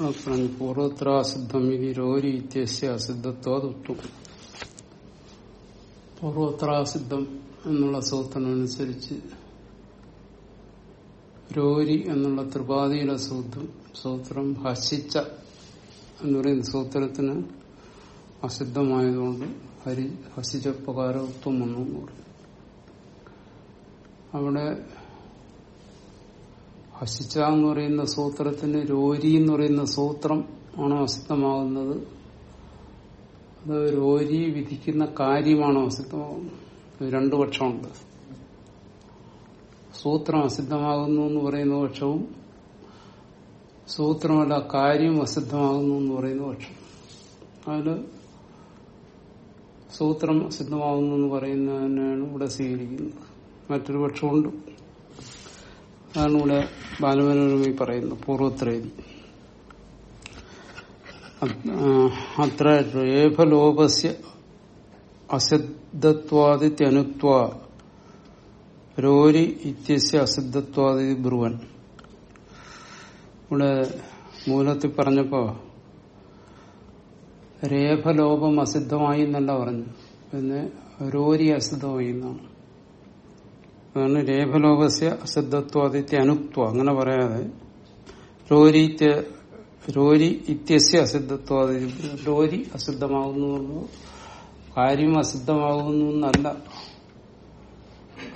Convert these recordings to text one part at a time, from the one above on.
പറഞ്ഞു പൂർവത്രാസിദ്ധം ഇതി രോരി ഇത്യസ്യ അസിദ്ധത്വാദുത്വം പൂർവത്ര അസിദ്ധം എന്നുള്ള സൂത്രമനുസരിച്ച് രോരി എന്നുള്ള ത്രിപാതിയിലെ സൂത്രം സൂത്രം ഹസിച്ച എന്ന് പറയുന്ന സൂത്രത്തിന് അസിദ്ധമായതുകൊണ്ട് ഹരി ഹസിച്ച പ്രകാരത്വം എന്ന് പറയും അവിടെ ഹസിച്ച എന്ന് പറയുന്ന സൂത്രത്തിന് രോരി എന്ന് പറയുന്ന സൂത്രം ആണോ അസിദ്ധമാകുന്നത്? അത് രോരി വിധിക്കുന്ന കാര്യമാണോ അസിദ്ധമാകുന്നത്? രണ്ടു പക്ഷമുണ്ട്. സൂത്രം അസിദ്ധമാകുന്നു എന്ന് പറയുന്ന പക്ഷവും സൂത്രമല്ല കാര്യം അസിദ്ധമാകുന്നു എന്ന് പറയുന്ന പക്ഷം. അതിൽ സൂത്രം അസിദ്ധമാകുന്നു എന്ന് പറയുന്നതിനാണ് ഇവിടെ സ്വീകരിക്കുന്നത്. മറ്റൊരു പക്ഷമുണ്ട് അതാണ് ഇവിടെ ബാലമനോരമി പറയുന്നത് പൂർവത്രേതി അത്ര രേഫലോപസ്യ അസിദ്ധത്വാദിത്യനുത്വ രോരി ഇത്യസ്യ അസിദ്ധത്വാദി ബ്രുവൻ. ഇവിടെ മൂലത്തിൽ പറഞ്ഞപ്പോ രേഫലോപം അസിദ്ധമായി എന്നല്ല പറഞ്ഞു. പിന്നെ രോരി അസിദ്ധമായി എന്നാണ്. അതാണ് രേഫലോകസ്യ അസിദ്ധത്വാദിത്യ അനുക്വ അങ്ങനെ പറയാതെ രോരി രോരി ഇത്യസ്യ അസിദ്ധത്വാദിത്യ രോരി അസിദ്ധമാകുന്നു കാര്യം അസിദ്ധമാകുന്നു എന്നല്ല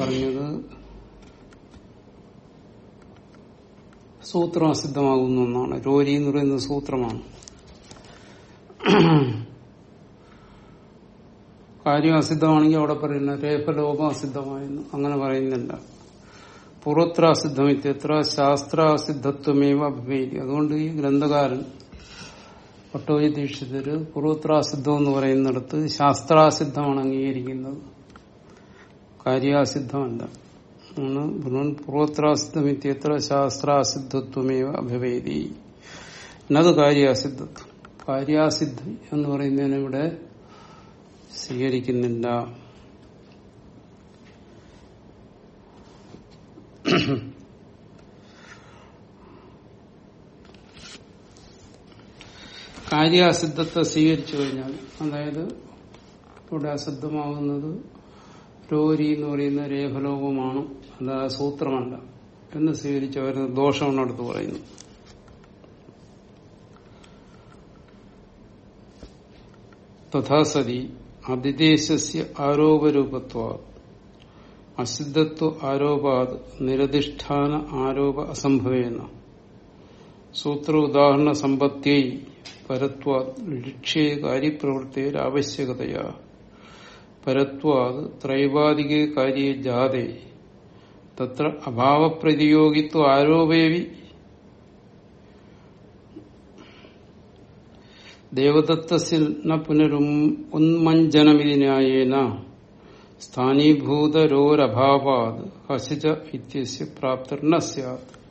പറഞ്ഞത്. സൂത്രം അസിദ്ധമാകുന്നു എന്നാണ്. രോരി എന്ന് പറയുന്നത് സൂത്രമാണ്. കാര്യം അസിദ്ധമാണെങ്കിൽ അവിടെ പറയുന്ന രേഫലോകം അസിദ്ധമായിരുന്നു അങ്ങനെ പറയുന്നില്ല. പുറത്ര അസിദ്ധം ഇത്യത്ര ശാസ്ത്ര അസിദ്ധത്വമേവ അഭിവേദി അതുകൊണ്ട് ഈ ഗ്രന്ഥകാരൻ പട്ടോജി ദീക്ഷിതര് പൂർവത്രാസിദ്ധം എന്ന് പറയുന്നിടത്ത് ശാസ്ത്രാസിദ്ധമാണ് അംഗീകരിക്കുന്നത്. കാര്യാസിദ്ധമല്ല. പൂർവത്രാസിദ്ധമിത്യത്ര ശാസ്ത്രാസിദ്ധത്വമേവ അഭിവേദി എന്നത് കാര്യാസിദ്ധത്വം. കാര്യാസിദ്ധം എന്ന് പറയുന്നതിന് ഇവിടെ സ്വീകരിക്കുന്നില്ല. കാര്യാസിദ്ധത്തെ സ്വീകരിച്ചു കഴിഞ്ഞാൽ അതായത് ഇവിടെ അസിദ്ധമാകുന്നത് രോരി എന്ന് പറയുന്ന രേഖലോകമാണ് അല്ലാതെ സൂത്രമല്ല എന്ന് സ്വീകരിച്ച് അവർ ദോഷമാണ് അടുത്ത് പറയുന്നു. തഥാസതി അതിദേശസ്യ ആരോപരൂപത്വ അസിദ്ധത്വ ആരോപാത് നിരധിഷ്ഠാന ആരോപ അസംഭവേന. സൂത്ര ഉദാഹരണ സമ്പത്തി പരത്വാ ലക്ഷ്യ കാര്യപ്രവൃത്തിയിൽ ആവശ്യകതയാ പരത്വാത് ത്രൈവാദികേ കാര്യേ ജാതേ. തത്ര അഭാവപ്രതിയോഗിത്വ ആരോപേവി ദേവദത്തസിൽ പുനരും ഉന്മഞ്ജനമിതിനായേന സ്ഥാനീഭൂതരോരഭാവാത് ഹസിജ ഇത്യസ്യ പ്രാപ്തർ സാത്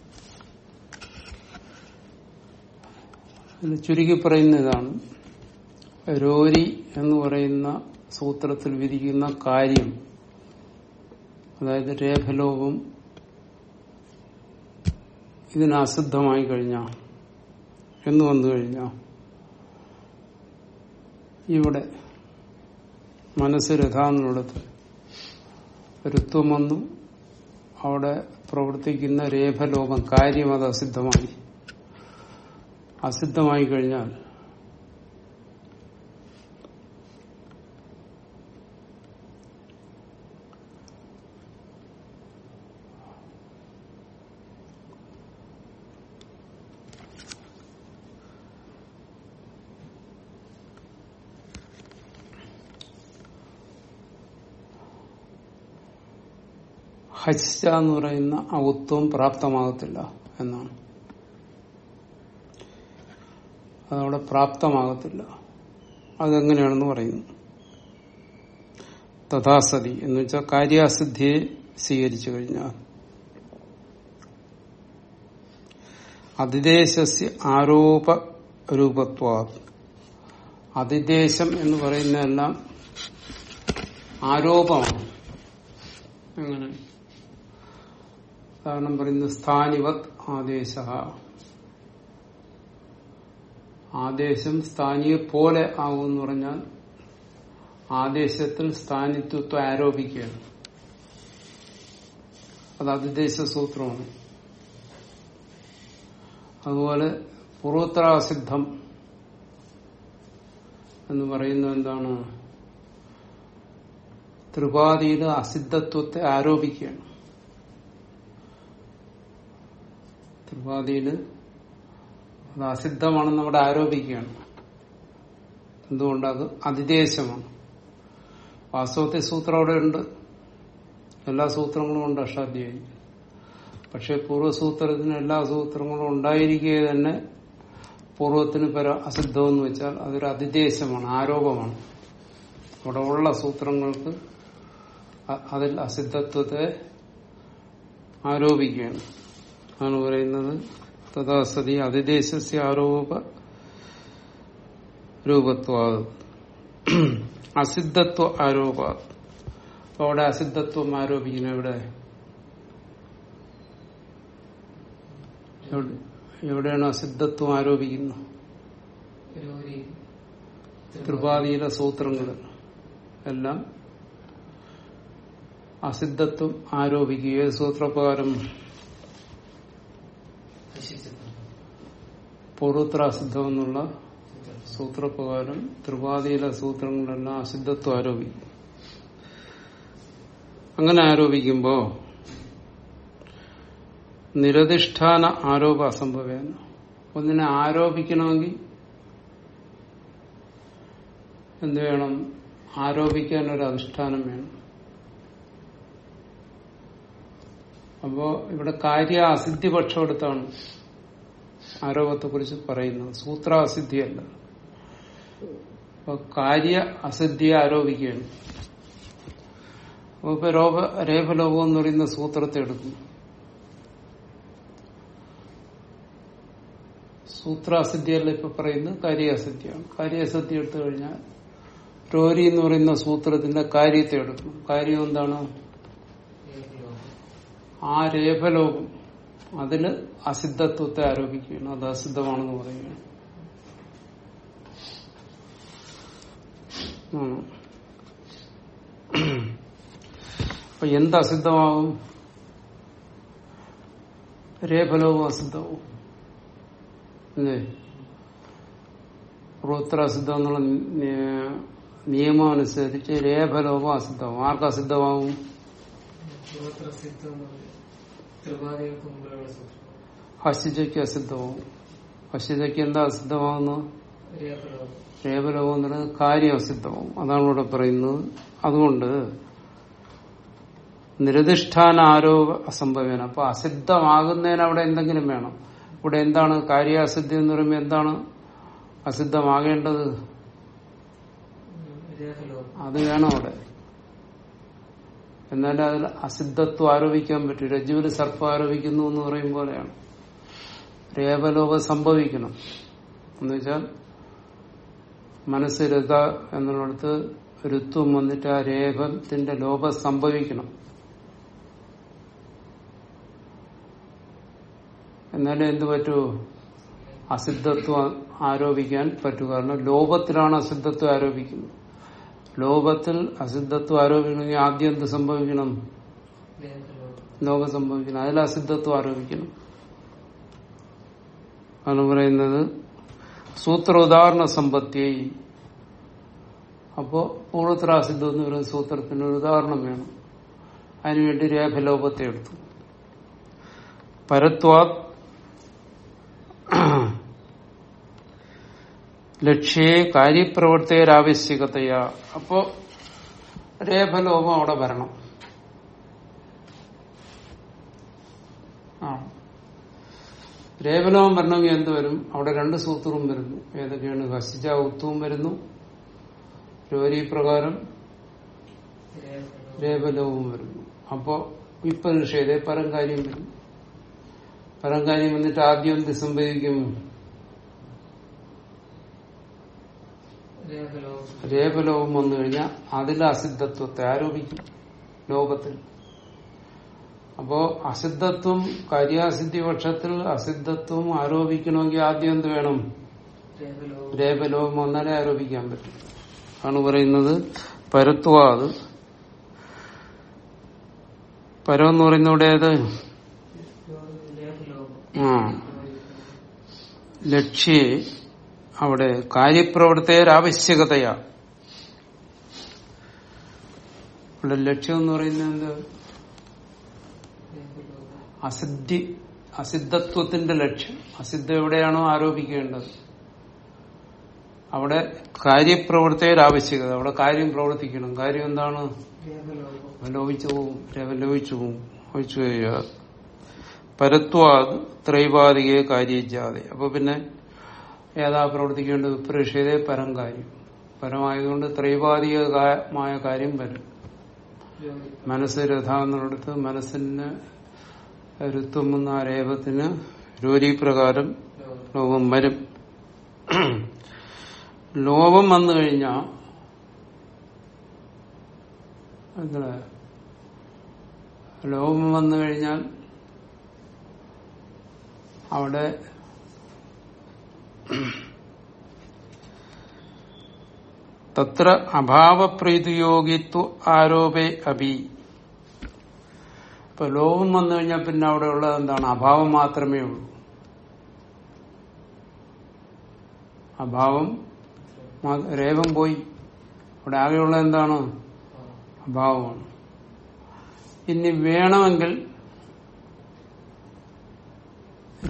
ചുരുക്കി പറയുന്ന ഇതാണ് രോരി എന്ന് പറയുന്ന സൂത്രത്തിൽ വിധിക്കുന്ന കാര്യം അതായത് രേഖലോപം ഇതിനസിദ്ധമായി കഴിഞ്ഞ എന്ന് വന്നു കഴിഞ്ഞ ഇവിടെ മനസ്സ് രഥാന്നുള്ളത് ഋത്വം വന്നു. അവിടെ പ്രവർത്തിക്കുന്ന രേഖലോകം കാര്യം അത് അസിദ്ധമായി. അസിദ്ധമായി കഴിഞ്ഞാൽ ഹച്ച എന്ന് പറയുന്ന ഔത്വം പ്രാപ്തമാകത്തില്ല എന്നാണ്. അതവിടെ പ്രാപ്തമാകത്തില്ല. അതെങ്ങനെയാണെന്ന് പറയുന്നു. തഥാസതി എന്ന് വെച്ചാൽ കാര്യാസിദ്ധിയെ സ്വീകരിച്ചു കഴിഞ്ഞാൽ. അതിദേശസ്യ ആരോപ രൂപത്വ അതിദേശം എന്ന് പറയുന്നതെല്ലാം ആരോപമാണ് അങ്ങനെ കാരണം പറയുന്നത് സ്ഥാനിവത് ആദേശ. ആദേശം സ്ഥാനിയെ പോലെ ആകും എന്ന് പറഞ്ഞാൽ ആദേശത്തിൽ സ്ഥാനിത്വത്വം ആരോപിക്കുകയാണ്. അത് അതിദേശ സൂത്രമാണ്. അതുപോലെ പൂർവോത്തരാസിദ്ധം എന്ന് പറയുന്നത് എന്താണ്? ത്രിപാതിയിലെ അസിദ്ധത്വത്തെ ആരോപിക്കുകയാണ്. ത്രിപാതിയിൽ അത് അസിദ്ധമാണെന്ന് അവിടെ ആരോപിക്കുകയാണ്. എന്തുകൊണ്ട് അത് അതിദേശമാണ്. വാസ്തവത്തിൽ സൂത്രം അവിടെ ഉണ്ട്. എല്ലാ സൂത്രങ്ങളും ഉണ്ട് അഷ്ടാധ്യായി പക്ഷെ പൂർവസൂത്രത്തിന് എല്ലാ സൂത്രങ്ങളും ഉണ്ടായിരിക്കുക തന്നെ പൂർവത്തിന് പര അസിദ്ധം എന്ന് വെച്ചാൽ അതൊരു അതിദേശമാണ് ആരോപമാണ്. അവിടെ ഉള്ള സൂത്രങ്ങൾക്ക് അതിൽ അസിദ്ധത്വത്തെ ആരോപിക്കുകയാണ്. ആണ് പറയുന്നത്. തഥാസതി അതിദേശസ്യ ആരോപ രൂപത്വ അസിദ്ധത്വ ആരോപ. അവിടെ അസിദ്ധത്വം ആരോപിക്കുന്നു എവിടെ എവിടെ- എവിടെയാണ് അസിദ്ധത്വം ആരോപിക്കുന്നത് ഒരു ത്രിപാതിയിലെ സൂത്രങ്ങൾ. എല്ലാം അസിദ്ധത്വം ആരോപിക്കുക ഏത് സൂത്രപ്രകാരം. പൂർവോത്തര അസിദ്ധം എന്നുള്ള സൂത്രപ്രകാരം ത്രിപാതിയിലെ സൂത്രങ്ങളെല്ലാം അസിദ്ധത്വം ആരോപിക്കും. അങ്ങനെ ആരോപിക്കുമ്പോ നിരധിഷ്ഠാന ആരോപ അസംഭവേന ഒന്നിനെ ആരോപിക്കണമെങ്കിൽ എന്ത് വേണം? ആരോപിക്കാൻ ഒരു അധിഷ്ഠാനം വേണം. അപ്പോ ഇവിടെ കാര്യ അസിദ്ധി പക്ഷം എടുത്താണ് ആരോപത്തെ കുറിച്ച് പറയുന്നത്. സൂത്ര അസിദ്ധിയല്ല അപ്പൊ കാര്യ അസിദ്ധിയെ ആരോപിക്കുകയാണ്. അപ്പൊ രോപ രേപലോകം എന്ന് പറയുന്ന സൂത്രത്തെ എടുക്കുന്നു. സൂത്രാസിദ്ധിയല്ല ഇപ്പൊ പറയുന്നത് കാര്യാസിദ്ധിയാണ്. കാര്യാസിദ്ധി എടുത്തു കഴിഞ്ഞാൽ രോരി എന്ന് പറയുന്ന സൂത്രത്തിന്റെ കാര്യത്തെ എടുക്കണം കാര്യം എന്താണ്? ആ രേഖലോകം അതിൽ അസിദ്ധത്വത്തെ ആരോപിക്കുകയാണ്. അത് അസിദ്ധമാണെന്ന് പറയുകയാണ്. അപ്പൊ എന്ത് അസിദ്ധമാകും? രേഖലോകം അസിദ്ധമാവും അല്ലേ? പൂർവോത്തര അസിദ്ധം എന്നുള്ള നിയമം അനുസരിച്ച് രേഖലോകം അസിദ്ധമാവും ആർക്ക് അസിദ്ധമാവും ത്രിപാദികൾക്ക് അസിദ്ധവും ഹസ്യജയ്ക്ക് എന്താ അസിദ്ധമാവുന്നു കേവലവും രേഖലോകം എന്ന് പറയുന്നത് കാര്യം അസിദ്ധമാവും അതാണ് ഇവിടെ പറയുന്നത്. അതുകൊണ്ട് നിരധിഷ്ഠാന ആരോപ അസംഭവേന. അപ്പൊ അസിദ്ധമാകുന്നതിന് അവിടെ എന്തെങ്കിലും വേണം. ഇവിടെ എന്താണ് കാര്യാസിദ്ധി എന്ന് പറയുമ്പോൾ എന്താണ് അസിദ്ധമാകേണ്ടത്? അത് വേണം അവിടെ. എന്നാലേ അതിൽ അസിദ്ധത്വം ആരോപിക്കാൻ പറ്റും. രജുവിൽ സർപ്പം ആരോപിക്കുന്നു എന്ന് പറയും പോലെയാണ്. രേവലോകം സംഭവിക്കണം. എന്നുവെച്ചാൽ മനസ്സ് രഥ എന്നുള്ളിടത്ത് ഋത്വം വന്നിട്ട് ആ രേഖത്തിന്റെ ലോപം സംഭവിക്കണം. എന്നാലും എന്ത് പറ്റൂ? അസിദ്ധത്വം ആരോപിക്കാൻ പറ്റൂ. കാരണം ലോപത്തിലാണ് അസിദ്ധത്വം ആരോപിക്കുന്നത്. ലോകത്തിൽ അസിദ്ധത്വം ആരോപിക്കണമെങ്കിൽ ആദ്യം എന്ത് സംഭവിക്കണം? ലോകം സംഭവിക്കണം. അതിൽ അസിദ്ധത്വം ആരോപിക്കണം. ആണ് പറയുന്നത്. സൂത്ര ഉദാഹരണ സമ്പത്തിയായി അപ്പോ പൂർവത്രാസിദ്ധം എന്ന് പറയുന്ന സൂത്രത്തിന് ഒരു ഉദാഹരണം വേണം. അതിനുവേണ്ടി രേഖലോപത്തെ എടുത്തു. പരത്വാ ലക്ഷ്യേ കാര്യപ്രവൃത്തിയൊരാവശ്യകതയാ അപ്പോ രേഖലോപം അവിടെ വരണം. ആ. വരണമെങ്കിൽ എന്ത് വരും? അവിടെ രണ്ട് സൂത്രവും വരുന്നു. ഏതൊക്കെയാണ്? ഹസിജ ഉത്തവും വരുന്നു. രോരി പ്രകാരം രേഖലോപവും വരുന്നു. അപ്പോ വിപ്പനിഷേധ പരം കാര്യം വരും. പരം കാര്യം വന്നിട്ട് ആദ്യം എന്ത് സംഭവിക്കും? രേഖലോകം. വന്നു കഴിഞ്ഞാൽ അതിലെ അസിദ്ധത്വത്തെ ആരോപിക്കും ലോകത്തിൽ. അപ്പോ അസിദ്ധത്വം കാര്യാസിദ്ധി പക്ഷത്തിൽ അസിദ്ധത്വം ആരോപിക്കണമെങ്കിൽ ആദ്യം എന്ത് വേണം? രേപലോപം വന്നാലേ ആരോപിക്കാൻ പറ്റും. ആണ് പറയുന്നത് പരത്വാത് പരം എന്ന് പറയുന്നവിടെ ഏത് ആ. ലക്ഷ്യ അവിടെ കാര്യപ്രവർത്തകരാവശ്യകതയാ. ഇവിടെ ലക്ഷ്യം എന്ന് പറയുന്നത് എന്ത്? അസിദ്ധി അസിദ്ധത്വത്തിന്റെ ലക്ഷ്യം. അസിദ്ധ എവിടെയാണോ ആരോപിക്കേണ്ടത്. അവിടെ കാര്യപ്രവർത്തകരാവശ്യകത അവിടെ കാര്യം പ്രവർത്തിക്കണം. കാര്യം എന്താണ്? ലോപിച്ചു പോവും ലോപിച്ചു പോവും ഒഴിച്ചു കഴിയുക. പരത്വാത് ത്രൈപാതികയെ കാര്യജാതെ അപ്പൊ പിന്നെ ഏതാ പ്രവർത്തിക്കേണ്ടത് വിപ്രേക്ഷതേ പരം കാര്യം. പരമായതുകൊണ്ട് ത്രൈപാതികമായ കാര്യം വരും. മനസ്സ് രഥ രഥാന്നുള്ളിടത്ത് മനസ്സിന് രുത്വം എന്ന ആ രേപത്തിന് രോരീപ്രകാരം ലോകം വരും. ലോകം വന്നു കഴിഞ്ഞാ എന്താ ലോകം വന്നു കഴിഞ്ഞാൽ അവിടെ തത്ര അഭാവപ്രീതിയോഗിത്വ ആരോപേ അഭി. ഇപ്പൊ ലോകം വന്നു കഴിഞ്ഞാൽ പിന്നെ അവിടെ ഉള്ളത് എന്താണ്? അഭാവം മാത്രമേ ഉള്ളൂ. അഭാവം രേവം പോയി. അവിടെ ആകെയുള്ളത് എന്താണ്? അഭാവമാണ്. ഇനി വേണമെങ്കിൽ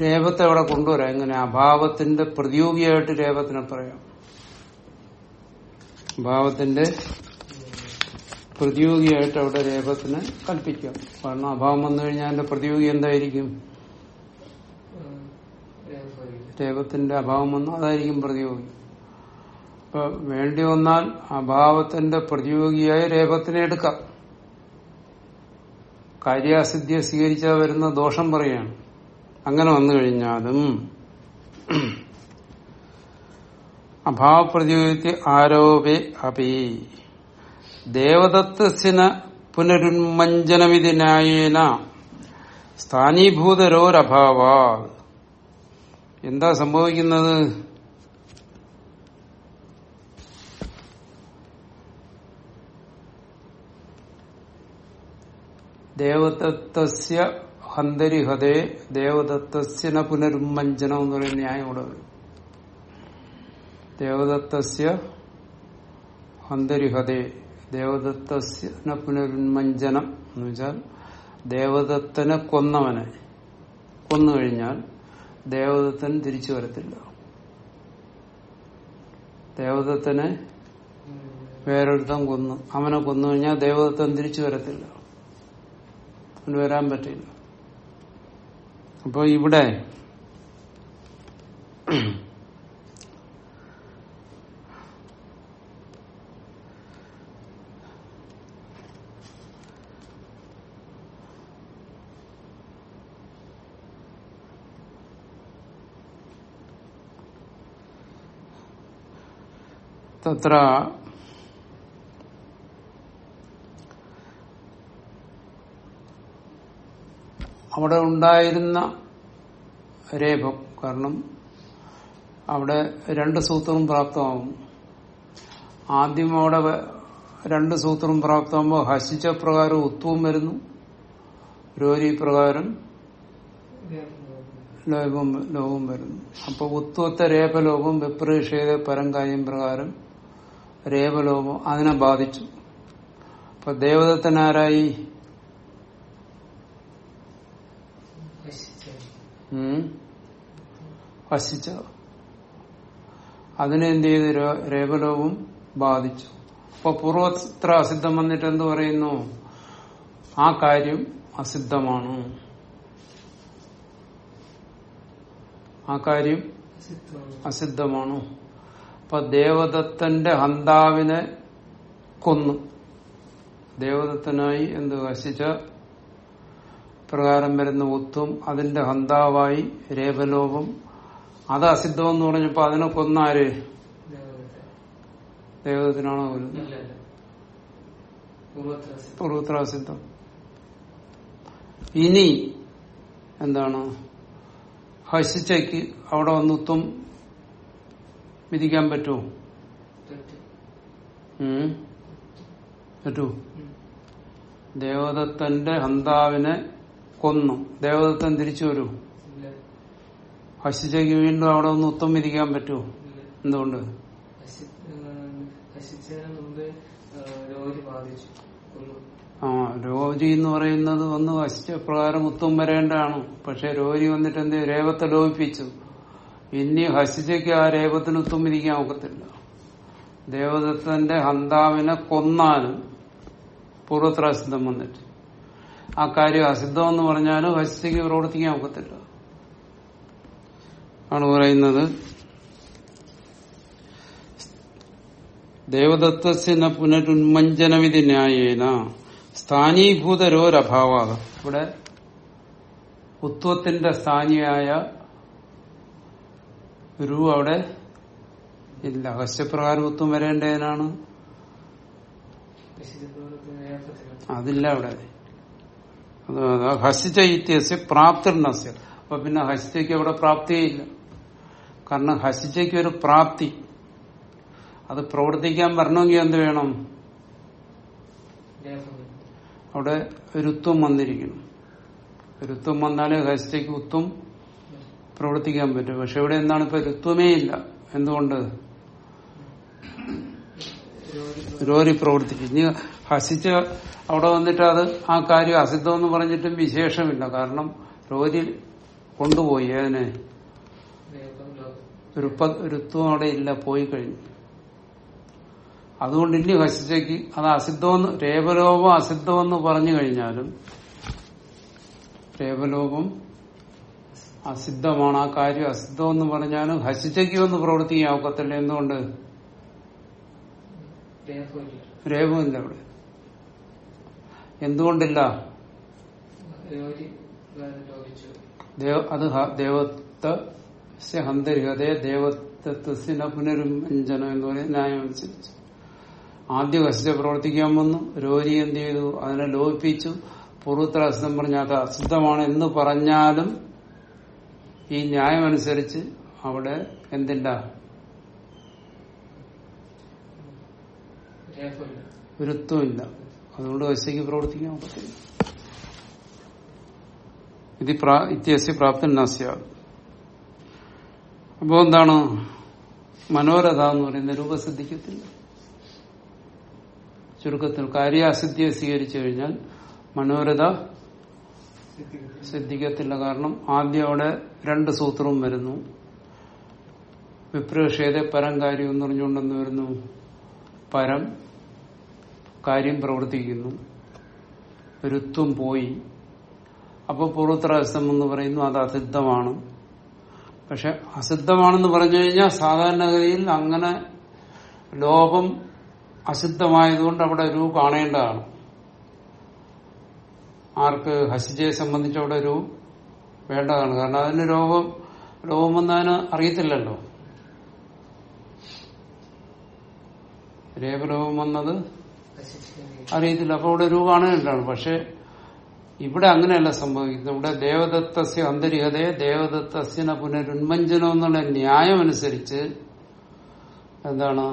രേവത്തെ അവിടെ കൊണ്ടുവരാം. എങ്ങനെ? അഭാവത്തിന്റെ പ്രതിയോഗിയായിട്ട് രേവത്തിനെ പറയാം. അഭാവത്തിന്റെ പ്രതിയോഗിയായിട്ട് അവിടെ രേപത്തിന് കൽപ്പിക്കാം. കാരണം അഭാവം വന്നു കഴിഞ്ഞാൽ അതിന്റെ പ്രതിയോഗി എന്തായിരിക്കും? രേപത്തിന്റെ അഭാവം വന്നു അതായിരിക്കും പ്രതിയോഗി. അപ്പൊ വേണ്ടി വന്നാൽ അഭാവത്തിന്റെ പ്രതിയോഗിയായി രേപത്തിനെ എടുക്കാം. കാര്യാസിദ്ധിയെ സ്വീകരിച്ചാൽ വരുന്ന ദോഷം പറയാണ്. അങ്ങനെ വന്നു കഴിഞ്ഞാലും അഭാവപ്രതിയോഗത്തി ആരോപേ അപി. ദേവദത്തസിന പുനരുന്മഞ്ജനമിതി ന്യായേന സ്ഥാനീഭൂതരോരഭാവാ എന്താ സംഭവിക്കുന്നത്? ദേവദത്തസ്യ ഹന്തരിഹതേ ദേവദത്തസ്യന പുനരുന്മഞ്ജനം എന്ന് പറയുന്ന ന്യായം ഇവിടെ വരും. ദേവദത്തസ്യ ഹന്തരിഹതേ ദേവദത്തസ്യന പുനരുന്മഞ്ജനം എന്ന് വെച്ചാൽ ദേവദത്തനെ കൊന്നവനെ. കൊന്നു കഴിഞ്ഞാൽ ദേവദത്തൻ തിരിച്ചു വരത്തില്ല. ദേവദത്തനെ വേറൊരുത്തൻ കൊന്നു. അവനെ കൊന്നു കഴിഞ്ഞാൽ ദേവദത്തൻ തിരിച്ചു വരത്തില്ല. അവന് വരാൻ പറ്റില്ല. അപ്പൊ ഇവിടെ തത്ര അവിടെ ഉണ്ടായിരുന്ന രേപം കാരണം അവിടെ രണ്ട് സൂത്രവും പ്രാപ്തമാവും ആദ്യം അവിടെ രണ്ട് സൂത്രവും പ്രാപ്തമാകുമ്പോൾ ഹസിച്ച പ്രകാരം ഉത്വം വരുന്നു. രോരി പ്രകാരം ലോകം ലോകം വരുന്നു. അപ്പൊ ഉത്വത്തെ രേപലോകം വിപ്രേഷേത പരംകാര്യം പ്രകാരം രേപലോകം അതിനെ ബാധിച്ചു. അപ്പൊ ദേവദത്തനാരായി വശിച്ച അതിനെ എന്ത് ചെയ്ത്? രേ- രേപലോകം ബാധിച്ചു. അപ്പൊ പൂർവത്ര അസിദ്ധം വന്നിട്ട് എന്ത് പറയുന്നു? ആ കാര്യം അസിദ്ധമാണ്. ആ കാര്യം അസിദ്ധമാണ്. അപ്പൊ ദേവദത്തന്റെ ഹന്താവിനെ കൊന്നു. ദേവദത്തനായി എന്ത് വശിച്ച പ്രകാരം വരുന്ന ഒത്തും അതിന്റെ ഹന്താവായി രേപലോപം അത് അസിദ്ധം എന്ന് പറഞ്ഞപ്പോ അതിനെ കൊന്നാര്? ദേവതത്തിനാണോ പൂർവത്ര അസിദ്ധം ഇനി എന്താണ്? ഹസിച്ചയ്ക്ക് അവിടെ വന്നുത്തും വിധിക്കാൻ പറ്റുമോ? ഉം? പറ്റൂ. ദേവതത്തിന്റെ ഹന്താവിനെ കൊന്നു. ദേവദത്തൻ തിരിച്ചു വരൂ. ഹസിച്ചയ്ക്ക് വീണ്ടും അവിടെ ഒന്ന് ഉത്തം വിധിക്കാൻ പറ്റുമോ എന്തുകൊണ്ട്? ആ രോഗി എന്ന് പറയുന്നത് ഒന്ന് ഹസിച്ച പ്രകാരം ഉത്തം വരേണ്ടതാണ്. പക്ഷെ രോഗി വന്നിട്ട് എന്ത് രേപത്തെ ലോപിപ്പിച്ചു. ഇനി ഹസിച്ചയ്ക്ക് ആ രേവത്തിന് ഉത്തം വിധിക്കാൻ ഒക്കത്തില്ല. ദേവദത്തന്റെ ഹന്താവിനെ കൊന്നാലും പൂർവത്രാസിദ്ധം വന്നിട്ട്. ആ കാര്യം അസിദ്ധം എന്ന് പറഞ്ഞാലും ഹസ്യക്ക് പ്രവർത്തിക്കാൻ ഒക്കത്തില്ല. ആണ് പറയുന്നത്. ദേവദത്തസിന പുനരുന്മഞ്ജനവിധി ന്യായേന സ്ഥാനീഭൂതരോരഭാവാക ഇവിടെ ഉത്വത്തിന്റെ സ്ഥാനിയായ രു അവിടെ ഇല്ല. ഹസ്യപ്രകാരം ഉത്വം വരേണ്ടതിനാണ്. അതില്ല അവിടെ. ഹസിച്ച ഇത്യസ്യ പ്രാപ്തിർണസ്യ അപ്പൊ പിന്നെ ഹസിച്ചയ്ക്ക് അവിടെ പ്രാപ്തിയില്ല. കാരണം ഹസിച്ചയ്ക്ക് ഒരു പ്രാപ്തി. അത് പ്രവർത്തിക്കാൻ വരണമെങ്കിൽ എന്ത് വേണം? അവിടെ ഒരുത്വം വന്നിരിക്കണം ഒരുത്വം വന്നാലേ ഹസിച്ചയ്ക്ക് ഉത്വം പ്രവർത്തിക്കാൻ പറ്റും. പക്ഷെ ഇവിടെ എന്താണ് ഇപ്പൊ ഋത്വമേ ഇല്ല. എന്തുകൊണ്ട്? രോഗി പ്രവർത്തിക്കും ഇനി ഹസിച്ച് അവിടെ വന്നിട്ട് അത് ആ കാര്യം അസിദ്ധം എന്ന് പറഞ്ഞിട്ടും വിശേഷമില്ല. കാരണം രോഗി കൊണ്ടുപോയി. അതിനെ രുത്വം അവിടെ ഇല്ല പോയി കഴിഞ്ഞു. അതുകൊണ്ട് ഇനി ഹസിച്ചയ്ക്ക് അത് അസിദ്ധമെന്ന് രേപലോപം അസിദ്ധമെന്ന് പറഞ്ഞു കഴിഞ്ഞാലും രേപലോപം അസിദ്ധമാണ്. ആ കാര്യം അസിദ്ധമെന്ന് പറഞ്ഞാലും ഹസിച്ചയ്ക്ക് ഒന്ന് പ്രവർത്തിക്കാൻ ഒക്കത്തില്ല എന്തുകൊണ്ട്? രേപമില്ല അവിടെ. എന്തുകൊണ്ടില്ല? അത് ദേവത്വ ഹന്തരിഹതേ ദേവത്വത്തിന് പുനരുമഞ്ജനം എന്ന് പറയുന്ന ന്യായം അനുസരിച്ച്. ആദ്യ ഹസിച്ച പ്രവർത്തിക്കാൻ വന്നു. രോരി എന്ത് ചെയ്തു? അതിനെ ലോപിപ്പിച്ചു. പൂർവത്ര അസിദ്ധം പറഞ്ഞ അത് അസിദ്ധമാണ് എന്ന് പറഞ്ഞാലും ഈ ന്യായം അനുസരിച്ച് അവിടെ എന്തില്ല? ഗുരുത്വമില്ല. അതുകൊണ്ട് ഹസിക്ക് പ്രവർത്തിക്കാൻ പറ്റില്ല ഇത് ഇത്യസ്യ പ്രാപ്തി നാസ്യ അപ്പോ എന്താണ്? മനോരഥ എന്ന് പറയുന്ന രൂപസിദ്ധിക്കത്തില്ല ചുരുക്കത്തിൽ കാര്യാസിദ്ധിയെ സ്വീകരിച്ചു കഴിഞ്ഞാൽ മനോരഥ സിദ്ധിക്കത്തില്ല. കാരണം ആദ്യം അവിടെ രണ്ട് സൂത്രവും വരുന്നു. വിപ്രക്ഷേത പരം കാര്യം എന്ന് പറഞ്ഞുകൊണ്ടെന്ന് വരുന്നു പരം. കാര്യം പ്രവർത്തിക്കുന്നു. ഋത്വം പോയി. അപ്പോൾ പൂർവത്രാസം എന്ന് പറയുന്നു അത് അസിദ്ധമാണ്. പക്ഷെ അസിദ്ധമാണെന്ന് പറഞ്ഞു കഴിഞ്ഞാൽ സാധാരണഗതിയിൽ അങ്ങനെ ലോപം അസിദ്ധമായതുകൊണ്ട് അവിടെ ഒരു കാണേണ്ടതാണ്. ആർക്ക് ഹസിജയെ സംബന്ധിച്ച് അവിടെ ഒരു വേണ്ടതാണ്. കാരണം അതിന് രോഗം രോഗം വന്നതിന് അറിയത്തില്ലല്ലോ. രേഖരോഗം വന്നത് അറിയത്തില്ല. അപ്പൊ അവിടെ രൂപമാണ് എന്താണ് പക്ഷെ ഇവിടെ അങ്ങനെയല്ല സംഭവിക്കുന്നത്. ഇവിടെ ദേവദത്തസ്യ അന്തരികതയെ ദേവദത്തസ്യന പുനരുന്മഞ്ജനം എന്നുള്ള ന്യായം അനുസരിച്ച് എന്താണ്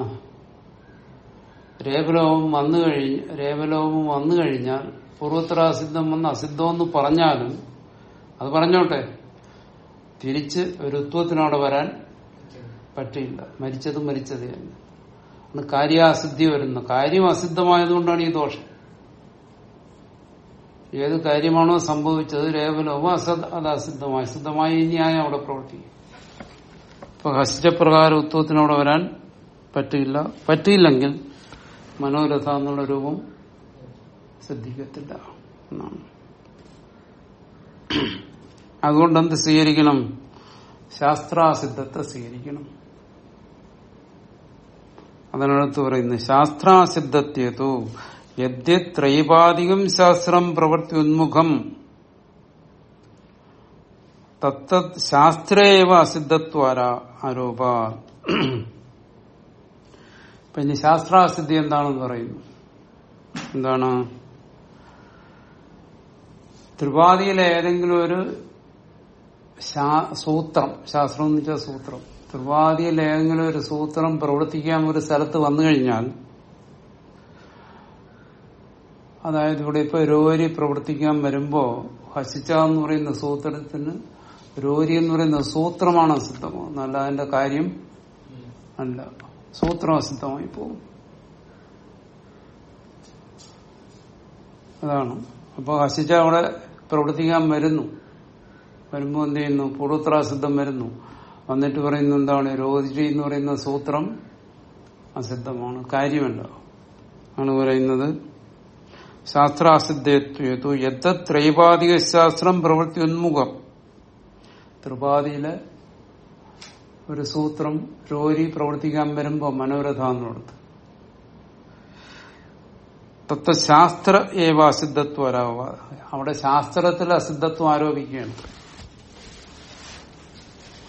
രേവലോപം വന്നു കഴിഞ്ഞ് രേവലോപം വന്നു കഴിഞ്ഞാൽ പൂർവോത്തരാസിദ്ധം വന്ന് അസിദ്ധം എന്ന് പറഞ്ഞാലും അത് പറഞ്ഞോട്ടെ. തിരിച്ച് ഒരു ഉത്വത്തിനോടെ വരാൻ പറ്റില്ല. മരിച്ചതും മരിച്ചത് തന്നെ ആണ് കാര്യാസിദ്ധി വരുന്നത് കാര്യം അസിദ്ധമായതുകൊണ്ടാണ് ഈ ദോഷം. ഏത് കാര്യമാണോ സംഭവിച്ചത് രേവലവും അസദ് അത് അസിദ്ധമായി. സിദ്ധമായി ന്യായം അവിടെ പ്രവർത്തിക്കും. ഇപ്പൊ ഹസിജപ്രകാരം ഉത്വത്തിനവിടെ വരാൻ പറ്റില്ല. പറ്റിയില്ലെങ്കിൽ മനോരഥ എന്നുള്ള രൂപം സിദ്ധിക്കത്തില്ല എന്നാണ്. അതുകൊണ്ട് എന്ത് സ്വീകരിക്കണം? ശാസ്ത്രാസിദ്ധത്തെ സ്വീകരിക്കണം. അതിനടുത്ത് പറയുന്നത് ശാസ്ത്രാസിദ്ധത്യേതു യദ്യത്രൈപാധികം ശാസ്ത്രം പ്രവൃത്തി ഉന്മുഖം തത്തത് ശാസ്ത്രേവ അസിദ്ധത്വാര ആരോപ പിന്നെ ശാസ്ത്രാസിദ്ധി എന്താണെന്ന് പറയുന്നു. എന്താണ്? ത്രിപാതിയിലെ ഏതെങ്കിലും ഒരു സൂത്രം ശാസ്ത്രം എന്ന് വെച്ചാൽ സൂത്രം. ത്രിപാദിയിൽ ഏതെങ്കിലും ഒരു സൂത്രം പ്രവർത്തിക്കാൻ ഒരു സ്ഥലത്ത് വന്നു കഴിഞ്ഞാൽ അതായത് ഇവിടെ ഇപ്പൊ രോരി പ്രവർത്തിക്കാൻ വരുമ്പോ ഹസിച്ച എന്ന് പറയുന്ന സൂത്രത്തിന് രോരി എന്ന് പറയുന്ന സൂത്രമാണ് അസിദ്ധമാകുന്നത് അല്ല അതിന്റെ കാര്യം അല്ല. സൂത്രം അസിദ്ധമായി പോകും. അതാണ്. അപ്പൊ ഹസിച്ച അവിടെ പ്രവർത്തിക്കാൻ വരുന്നു. വരുമ്പോ എന്ത് ചെയ്യുന്നു? പൂർവത്രാസിദ്ധം വരുന്നു. വന്നിട്ട് പറയുന്ന എന്താണ്? രോധി എന്ന് പറയുന്ന സൂത്രം അസിദ്ധമാണ്. കാര്യമല്ല. ആണ് പറയുന്നത്. ശാസ്ത്രാസിദ്ധത്വ യഥ ത്രൈപാദിക ശാസ്ത്രം പ്രവൃത്തി ഉന്മുഖം ത്രിപാദിയിലെ ഒരു സൂത്രം രോരി പ്രവർത്തിക്കാൻ വരുമ്പോ മനോരഥ എന്നുള്ളത്. തത്വശാസ്ത്ര ഏവ അസിദ്ധത്വ അവിടെ ശാസ്ത്രത്തിൽ അസിദ്ധത്വം ആരോപിക്കുകയാണ്.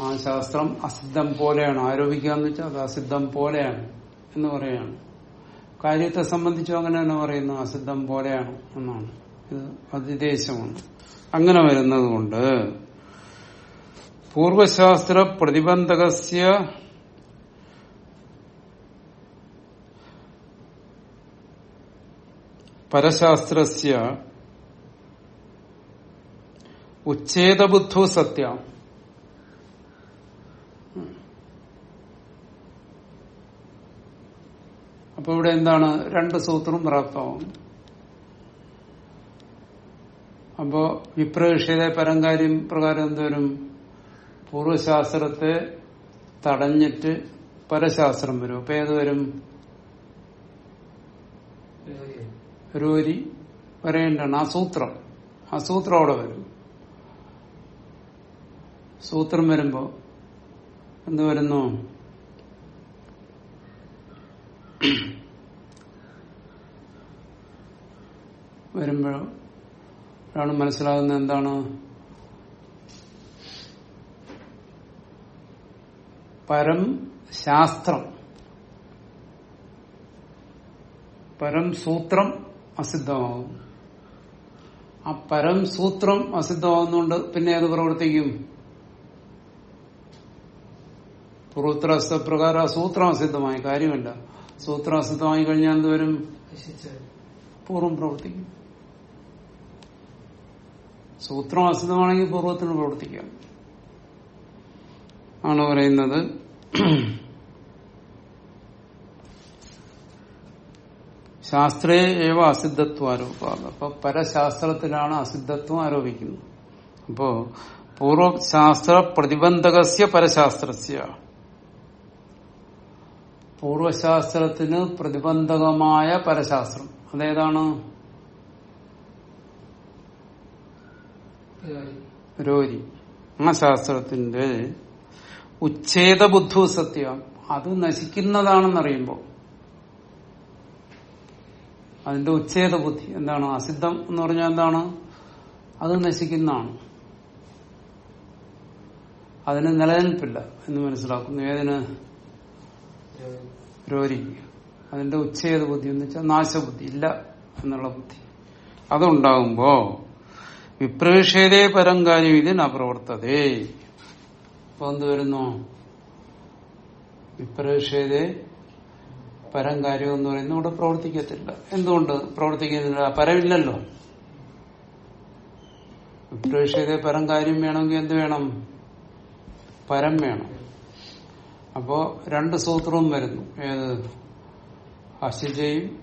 ആ ശാസ്ത്രം അസിദ്ധം പോലെയാണ്. ആരോപിക്കുക എന്ന് വെച്ചാൽ അത് അസിദ്ധം പോലെയാണ് എന്ന് പറയാണ്. കാര്യത്തെ സംബന്ധിച്ചും അങ്ങനെ തന്നെ പറയുന്നു അസിദ്ധം പോലെയാണ് എന്നാണ്. ഇത് അതിദേശമാണ്. അങ്ങനെ വരുന്നത് കൊണ്ട് പൂർവശാസ്ത്ര പ്രതിബന്ധകസ്യ പരശാസ്ത്രസ്യ ഉച്ഛേദബുദ്ധു സത്യം. അപ്പൊ ഇവിടെ എന്താണ്? രണ്ട് സൂത്രവും പ്രാപ്തമാവും. അപ്പോ വിപ്രവിഷയുടെ പരങ്കാര്യം പ്രകാരം എന്തോരും പൂർവശാസ്ത്രത്തെ തടഞ്ഞിട്ട് പരശാസ്ത്രം വരും. അപ്പൊ ഏത് വരും? രോരി വരേണ്ടാണ് ആ സൂത്രം. ആ സൂത്രം അവിടെ വരും. സൂത്രം വരുമ്പോ എന്ത് വരുന്നു? വരുമ്പോഴാണ് മനസ്സിലാകുന്നത് എന്താണ്? പരം ശാസ്ത്രം. പരം സൂത്രം അസിദ്ധമാകും. ആ പരം സൂത്രം അസിദ്ധമാകുന്നുണ്ട് പിന്നെ അത് പ്രവർത്തിക്കും. പുറത്ര പ്രകാരം ആ സൂത്രം അസിദ്ധമായി. കാര്യമല്ല. സൂത്രം അസിദ്ധമായി കഴിഞ്ഞാൽ എന്തുവരും പൂർവം പ്രവർത്തിക്കും. സൂത്രം അസിദ്ധമാണെങ്കിൽ പൂർവത്തിന് പ്രവർത്തിക്കാം. ആണ് പറയുന്നത്. ശാസ്ത്രേ ഏവ അസിദ്ധത്വം ആരോപാണ് അപ്പൊ പരശാസ്ത്രത്തിലാണ് അസിദ്ധത്വം ആരോപിക്കുന്നത്. അപ്പോ പൂർവശാസ്ത്ര പ്രതിബന്ധകസ്യ പരശാസ്ത്രസ്യ. പൂർവശാസ്ത്രത്തിന് പ്രതിബന്ധകമായ പരശാസ്ത്രം. അതേതാണ്? രോരി ആ ശാസ്ത്രത്തിന്റെ ഉച്ഛേദ ബുദ്ധു സത്യം. അത് നശിക്കുന്നതാണെന്നറിയുമ്പോ. അതിന്റെ ഉച്ഛേദ ബുദ്ധി എന്താണ്? അസിദ്ധം എന്ന് പറഞ്ഞാൽ എന്താണ്? അത് നശിക്കുന്നതാണ്. അതിന് നിലനിൽപ്പില്ല എന്ന് മനസ്സിലാക്കുന്നു. ഏതിന്? രോരിക്ക് അതിന്റെ ഉച്ഛേദ ബുദ്ധി എന്ന് വെച്ചാൽ നാശബുദ്ധി ഇല്ല എന്നുള്ള ബുദ്ധി. അതുണ്ടാകുമ്പോ വിപ്രവിഷേതേ പരം കാര്യം ഇതിന് അപ്രവർത്തതേ. ഇപ്പൊ എന്ത് വരുന്നു? വിപ്രവിഷേതേ പരം കാര്യം എന്ന് പറയുന്നത് ഇവിടെ പ്രവർത്തിക്കത്തില്ല. എന്തുകൊണ്ട് പ്രവർത്തിക്കുന്നില്ല? പരമില്ലല്ലോ. വിപ്രവിഷേതേ പരം കാര്യം വേണമെങ്കിൽ എന്ത് വേണം? പരം വേണം. അപ്പോ രണ്ട് സൂത്രവും വരുന്നു. ഏത്? അശുചയും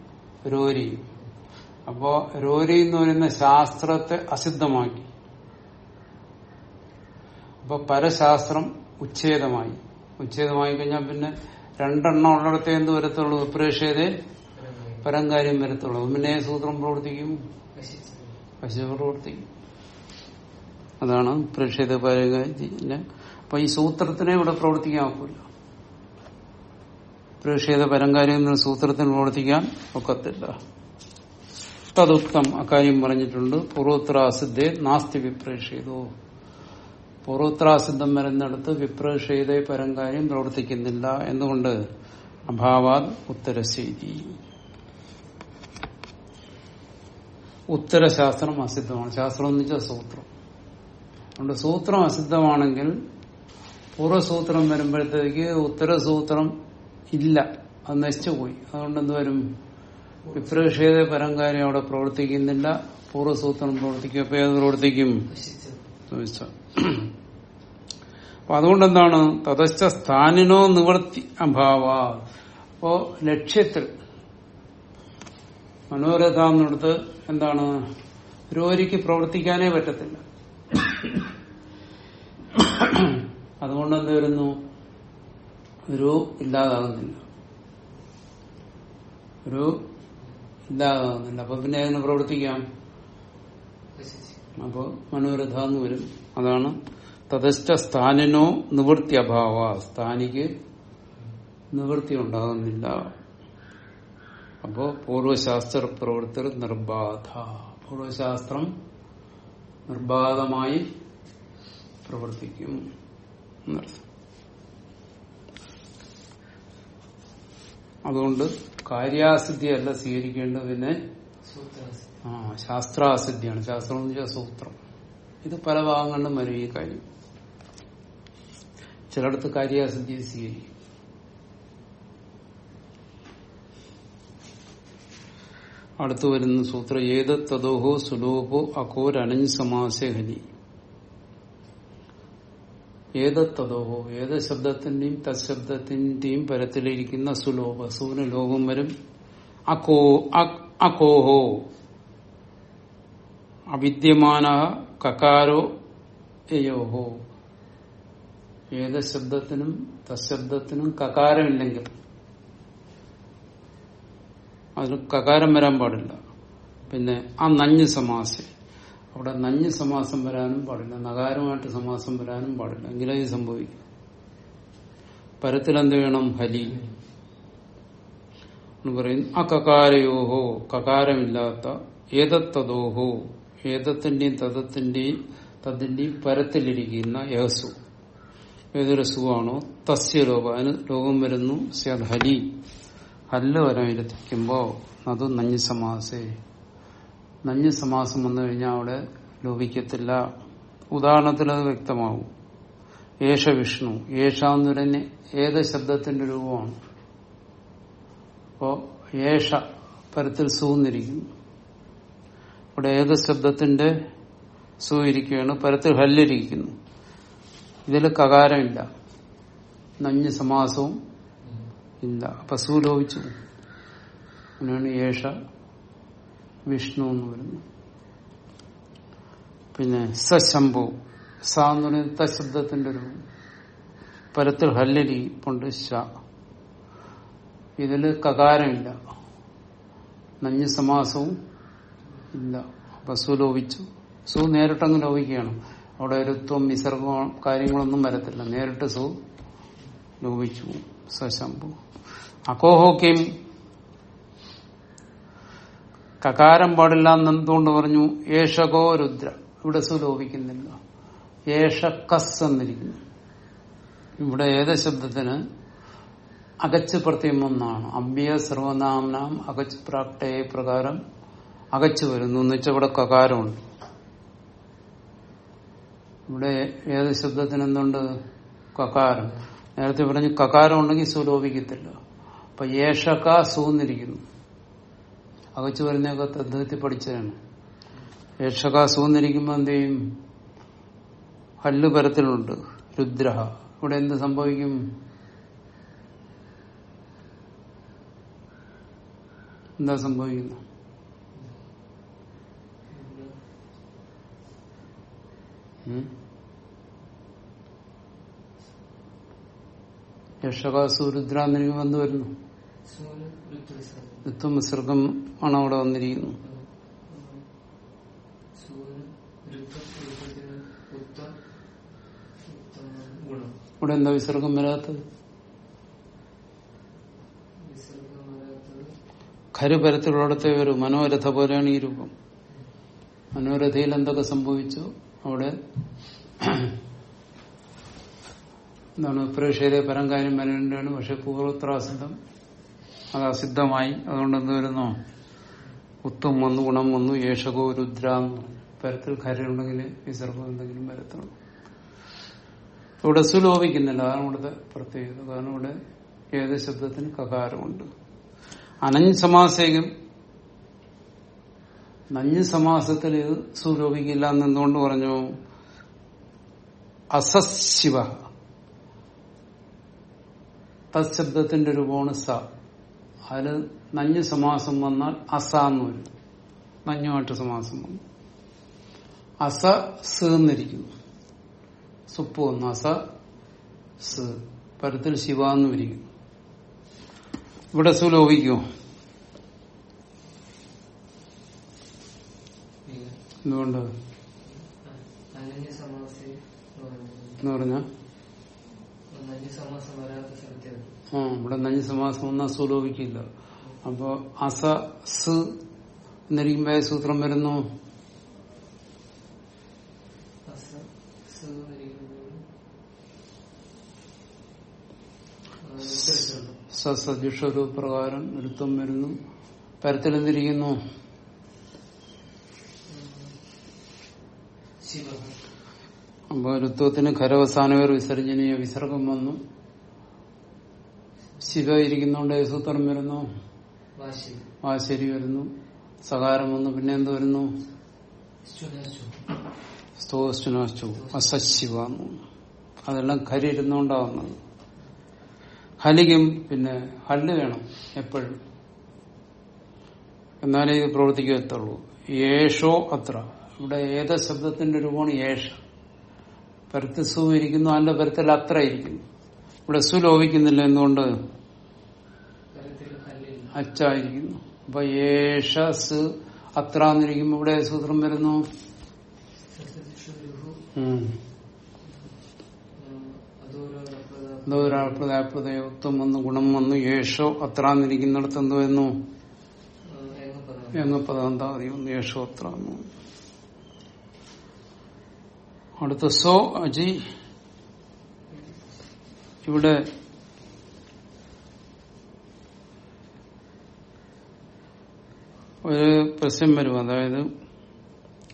രോരിയും. അപ്പോ രോരി എന്ന് പറയുന്ന ശാസ്ത്രത്തെ അസിദ്ധമാക്കി അപ്പൊ പരശാസ്ത്രം ഉച്ഛേദമായി. ഉച്ഛേദമായി കഴിഞ്ഞാൽ പിന്നെ രണ്ടെണ്ണം ഉള്ളിടത്തെ എന്ത് വരത്തുള്ളൂ? പരം കാര്യം വരത്തുള്ളൂ. പിന്നെ സൂത്രം പ്രവർത്തിക്കും? പശു പ്രവർത്തിക്കും അതാണ് പ്രേക്ഷേത പരം കാര്യം അപ്പൊ ഈ സൂത്രത്തിനെ ഇവിടെ പ്രവർത്തിക്കാൻ ഒക്കില്ല പ്രേക്ഷിത പരങ്കാര്യം എന്ന സൂത്രത്തിൽ പ്രവർത്തിക്കാൻ ഒക്കത്തില്ല. തതുക്തം അക്കാര്യം പറഞ്ഞിട്ടുണ്ട്. പൂർവോത്രാസിദ്ധെ നാസ്തി വിപ്രേക്ഷിതോ പൂർവോത്രാസിദ്ധം വരുന്നിടത്ത് വിപ്രേക്ഷിത പരങ്കാര്യം പ്രവർത്തിക്കുന്നില്ല എന്തുകൊണ്ട്? അഭാവാദ് ഉത്തരശൈതി ഉത്തരശാസ്ത്രം അസിദ്ധമാണ്. ശാസ്ത്രം എന്ന് വെച്ചാൽ സൂത്രം. അതുകൊണ്ട് സൂത്രം അസിദ്ധമാണെങ്കിൽ പൂർവസൂത്രം വരുമ്പോഴത്തേക്ക് ഉത്തരസൂത്രം ഇല്ല. അത് നശിച്ചു പോയി. അതുകൊണ്ട് എന്ത് വരും? വിപ്രക്ഷേത പരംകാര്യം അവിടെ പ്രവർത്തിക്കുന്നില്ല. പൂർവസൂത്രം പ്രവർത്തിക്കും. അപ്പൊ ഏത് പ്രവർത്തിക്കും? അപ്പൊ അതുകൊണ്ട് എന്താണ് തതശ്ച സ്ഥാനിനോ നിവർത്തി അഭാവ. അപ്പോ ലക്ഷ്യത്തിൽ മനോരഥ എന്നിടത്ത് എന്താണ്? രോഗിക്ക് പ്രവർത്തിക്കാനേ പറ്റത്തില്ല. അതുകൊണ്ട് എന്ത് വരുന്നു? ഒരു ഇല്ലാതാകുന്നില്ല. ഒരു ഇല്ലാതാകുന്നില്ല. അപ്പൊ പിന്നെ അതിനെ പ്രവർത്തിക്കാം? അപ്പൊ മനോരഥ എന്ന് വരും. അതാണ് തതശ്ച സ്ഥാനിനോ നിവൃത്തി അഭാവ. സ്ഥാനിക്ക് നിവൃത്തി ഉണ്ടാകുന്നില്ല. അപ്പോ പൂർവശാസ്ത്ര പ്രവൃത്തി നിർബാധ. പൂർവശാസ്ത്രം നിർബാധമായി പ്രവർത്തിക്കും എന്നർത്ഥം. അതുകൊണ്ട് കാര്യാസിദ്ധിയല്ല സ്വീകരിക്കേണ്ടത് പിന്നെ ആ ശാസ്ത്രാസിദ്ധിയാണ്. ശാസ്ത്രം എന്ന് വെച്ചാൽ സൂത്രം. ഇത് പല ഭാഗങ്ങളിലും വരും ഈ കാര്യം. ചിലടത്ത് കാര്യാസിദ്ധി സ്വീകരിക്കും. അടുത്തു വരുന്ന സൂത്രം ഏത് തദോഹോ സുലോഹോ അഘോരനഞ്ഞ് സമാസഹനി. ഏത് തദോഹോ ഏത് ശബ്ദത്തിന്റെയും തശബ്ദത്തിന്റെയും പരത്തിലിരിക്കുന്ന സുലോഭ സൂന ലോകം വരും. അകോ അകോഹോ. അവിദ്യമാന കകാരോ യോഹോ ഏത് ശബ്ദത്തിനും തശബ്ദത്തിനും കകാരമില്ലെങ്കിൽ അതിന് കകാരം വരാൻ പാടില്ല. പിന്നെ ആ നഞ്ഞ് സമാസം. അവിടെ നഞ്ഞ് സമാസം വരാനും പാടില്ല നകാരമായിട്ട് സമാസം വരാനും പാടില്ല എങ്കിലേ സംഭവിക്കും. പരത്തിലെന്ത് വേണം ഹലി എന്ന് പറയും ആ കകാരയോഹോ കകാരമില്ലാത്ത ഏതത്തതോഹോ ഏതത്തിന്റെയും തതത്തിന്റെയും തതിന്റെയും പരത്തിലിരിക്കുന്ന യഹസു ഏതൊരു സുഖമാണോ തസ്യ ലോകം അതിന് രോഗം വരുന്നു ഹലി ഹല്ല് വരമിരുത്തിക്കുമ്പോ അത് നഞ്ഞ് സമാസേ. നഞ്ഞ് സമാസം വന്നു കഴിഞ്ഞാൽ അവിടെ ലോപിക്കത്തില്ല. ഉദാഹരണത്തിൽ അത് വ്യക്തമാകും ഏഷ വിഷ്ണു. ഏഷ എന്ന് ഏത് ശബ്ദത്തിന്റെ രൂപമാണ്? അപ്പോ ഏഷ പരത്തിൽ സൂന്നിരിക്കുന്നു. ഇവിടെ ഏത് ശബ്ദത്തിന്റെ സൂ ഇരിക്കുകയാണ് പരത്തിൽ ഹല്ലിരിക്കുന്നു. ഇതിൽ കകാരമില്ല. നഞ്ഞ് സമാസവും ഇല്ല. അപ്പൊ സൂ ലോപിച്ചു. അങ്ങനെയാണ് ഏഷ വിഷ്ണു എന്ന് വരുന്നു പിന്നെ സശംഭു. സ എന്ന് പറയുന്നത് തശബ്ദത്തിന്റെ ഒരു പരത്തിൽ ഹല്ലരി കൊണ്ട് ശ. ഇതിൽ കകാരമില്ല. നഞ്ഞ് സമാസവും ഇല്ല. അപ്പൊ സു ലോപിച്ചു. സു നേരിട്ടങ്ങ് ലോപിക്കുകയാണ്. അവിടെ ഒരുത്വം വിസർഗം കാര്യങ്ങളൊന്നും വരത്തില്ല. നേരിട്ട് സു ലോപിച്ചു. സശംഭു. അക്കോഹോക്കിം കകാരം പാടില്ല എന്നെന്തുകൊണ്ട് പറഞ്ഞു ഏഷകോ രുദ്ര. ഇവിടെ സുലോപിക്കുന്നില്ല ഏഷക്കസ് കസ് എന്നിരിക്കുന്നു ഇവിടെ ഏത് ശബ്ദത്തിന് അകച്ച് പ്രത്യം ഒന്നാണ്. അമ്പിയ സർവനാമനാം അകച്ച് പ്രാപ്തയെ പ്രകാരം അകച്ചു വരുന്നു. എന്ന് വെച്ചാൽ ഇവിടെ കകാരമുണ്ട്. ഇവിടെ ഏത് ശബ്ദത്തിന് എന്തുണ്ട്? കകാരം. നേരത്തെ പറഞ്ഞു കകാരം ഉണ്ടെങ്കിൽ സുലോപിക്കത്തില്ല അപ്പൊ ഏഷക സൂന്നിരിക്കുന്നു. അകച്ചു വരുന്നൊക്കെ തദ്ദേശത്തിൽ പഠിച്ചതാണ് ഏഷക സൂന്നിരിക്കുമ്പോ എന്ത് ചെയ്യും? ഹല്ല് പരത്തിലുണ്ട് രുദ്രഹ. ഇവിടെ എന്ത് സംഭവിക്കും? എന്താ സംഭവിക്കുന്നു യക്ഷകാസു എന്നിരിക്കുമ്പോൾ എന്ത് വരുന്നു? ഋത്വം വിസർഗം ആണ് അവിടെ വന്നിരിക്കുന്നത് ഇവിടെ എന്താ വിസർഗം വരാത്തത്? ഖരുപരത്തിലുള്ളടത്തെ ഒരു മനോരഥ പോലെയാണ് ഈ രൂപം. മനോരഥയിൽ എന്തൊക്കെ സംഭവിച്ചു? അവിടെ എന്താണ് പ്രേക്ഷകരെ പരംകാര്യം വരേണ്ടതാണ്. പക്ഷെ പൂർവോത്തര അസിദ്ധം അത് അസിദ്ധമായി അതുകൊണ്ട് എന്ത് വരുന്നു? ഉത്തം വന്നു ഗുണം വന്നു യേശകോ രുദ്ര പരത്തിൽ ഖരുണ്ടെങ്കിൽ വിസർഗം എന്തെങ്കിലും വരത്തുള്ളൂ ഇവിടെ സുലോപിക്കുന്നില്ല അതാണ് ഇവിടുത്തെ പ്രത്യേകത. കാരണം ഇവിടെ ഏത് ശബ്ദത്തിന് കകാരമുണ്ട്. അനഞ്ഞ് സമാസേകം. നഞ്ഞ് സമാസത്തിൽ ഇത് സുലോപിക്കില്ല എന്ന് എന്തുകൊണ്ട് പറഞ്ഞു? അസശിവ. തശബ്ദത്തിന്റെ രൂപമാണ് സ. അതിൽ നഞ്ഞു സമാസം വന്നാൽ അസ എന്ന് വരും. നഞ്ഞുമായിട്ട് സമാസം വന്നു. അസ സ് എന്നിരിക്കുന്നു. സുപ്പ് വന്നു. അസ സ്. പരത്തിൽ ശിവ എന്ന് വിരിക്കുന്നു. ഇവിടെ സുലോപിക്കുമോ. എന്തുകൊണ്ട്? എന്ന് പറഞ്ഞ? സമാസം വരാത്ത സ്ഥലത്തേ ഉള്ളൂ. ആ ഇവിടെ നഞ്ഞ് സമാസം ഒന്നും സുലോപിക്കില്ല അപ്പോ അസ സ് എന്നിരിക്കുമ്പോ സൂത്രം വരുന്നു. അസ സ് എന്നിരിക്കുന്നത് ആ, ഉത്തരത്തിലുള്ളൂ. പ്രകാരം ഒരുത്തം വരുന്നു. പരത്തിലെന്തിരിക്കുന്നു? അപ്പൊ ഋത്വത്തിന് ഖരവസാനവർ വിസർജനീയ വിസർഗം വന്നു. ശിവ ഇരിക്കുന്നോണ്ട് സൂത്രം വരുന്നു. വാശി. ആശരി വരുന്നു. സകാരം വന്നു. പിന്നെ എന്ത് വരുന്നു? അസശിവ അതെല്ലാം ഖരി ഇരുന്നുകൊണ്ടാവുന്നത് ഹലികം പിന്നെ ഹല്ല് വേണം എപ്പോഴും. എന്നാലേ ഇത് പ്രവർത്തിക്കത്തുള്ളൂ. യേഷോ അത്ര. ഇവിടെ ഏത ശബ്ദത്തിന്റെ രൂപമാണ് യേഷ പരത്ത് ഇരിക്കുന്നു. അതിന്റെ പരത്തിൽ അത്ര ഇരിക്കുന്നു. ഇവിടെ സു ലോപിക്കുന്നില്ല എന്തുകൊണ്ട്? അച്ചായിരിക്കുന്നു. അപ്പൊ യേഷ സ് അത്ര എന്നിരിക്കുമ്പോ ഇവിടെ സൂത്രം വരുന്നു. അതോരോ വന്നു ഗുണം വന്നു യേശോ അത്ര എന്നിരിക്കുന്നിടത്ത് എന്ത് എന്നു എങ്ങപ്പതാന്താതി വന്നു യേശോ അത്ര. അടുത്ത സോ അജി ഇവിടെ ഒരു പ്രശ്നം വരും അതായത്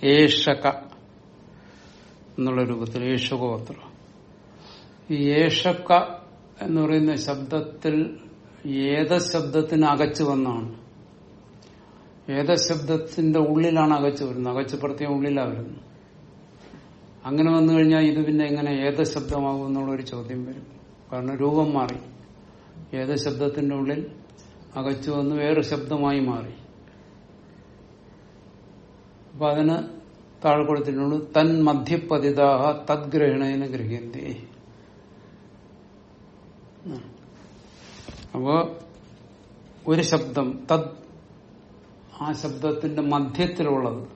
ഏഷക എന്നുള്ള രൂപത്തിൽ ഏഷകോത്ര ഈ ഏഷക്ക എന്ന് പറയുന്ന ശബ്ദത്തിൽ ഏത ശബ്ദത്തിന് അകച്ചു വന്നാണ്. ഏത ശബ്ദത്തിന്റെ ഉള്ളിലാണ് അകച്ചു വരുന്നത്. അകച്ചു പ്രത്യേകം ഉള്ളിലാണ് വരുന്നത്. അങ്ങനെ വന്നു കഴിഞ്ഞാൽ ഇത് പിന്നെ എങ്ങനെ ഏത ശബ്ദമാകും എന്നുള്ളൊരു ചോദ്യം വരും. കാരണം രൂപം മാറി. ഏത് ശബ്ദത്തിന്റെ ഉള്ളിൽ അകച്ചു വന്ന് വേറെ ശബ്ദമായി മാറി. അപ്പൊ അതിന് താഴെ കൊടുത്തിട്ടുണ്ട് തൻ മധ്യപതിതാഹ തദ്ഗ്രഹണേന ഗ്രഹിയന്തേ അപ്പോ ഒരു ശബ്ദം തദ് ആ ശബ്ദത്തിന്റെ മധ്യത്തിലുള്ളത്.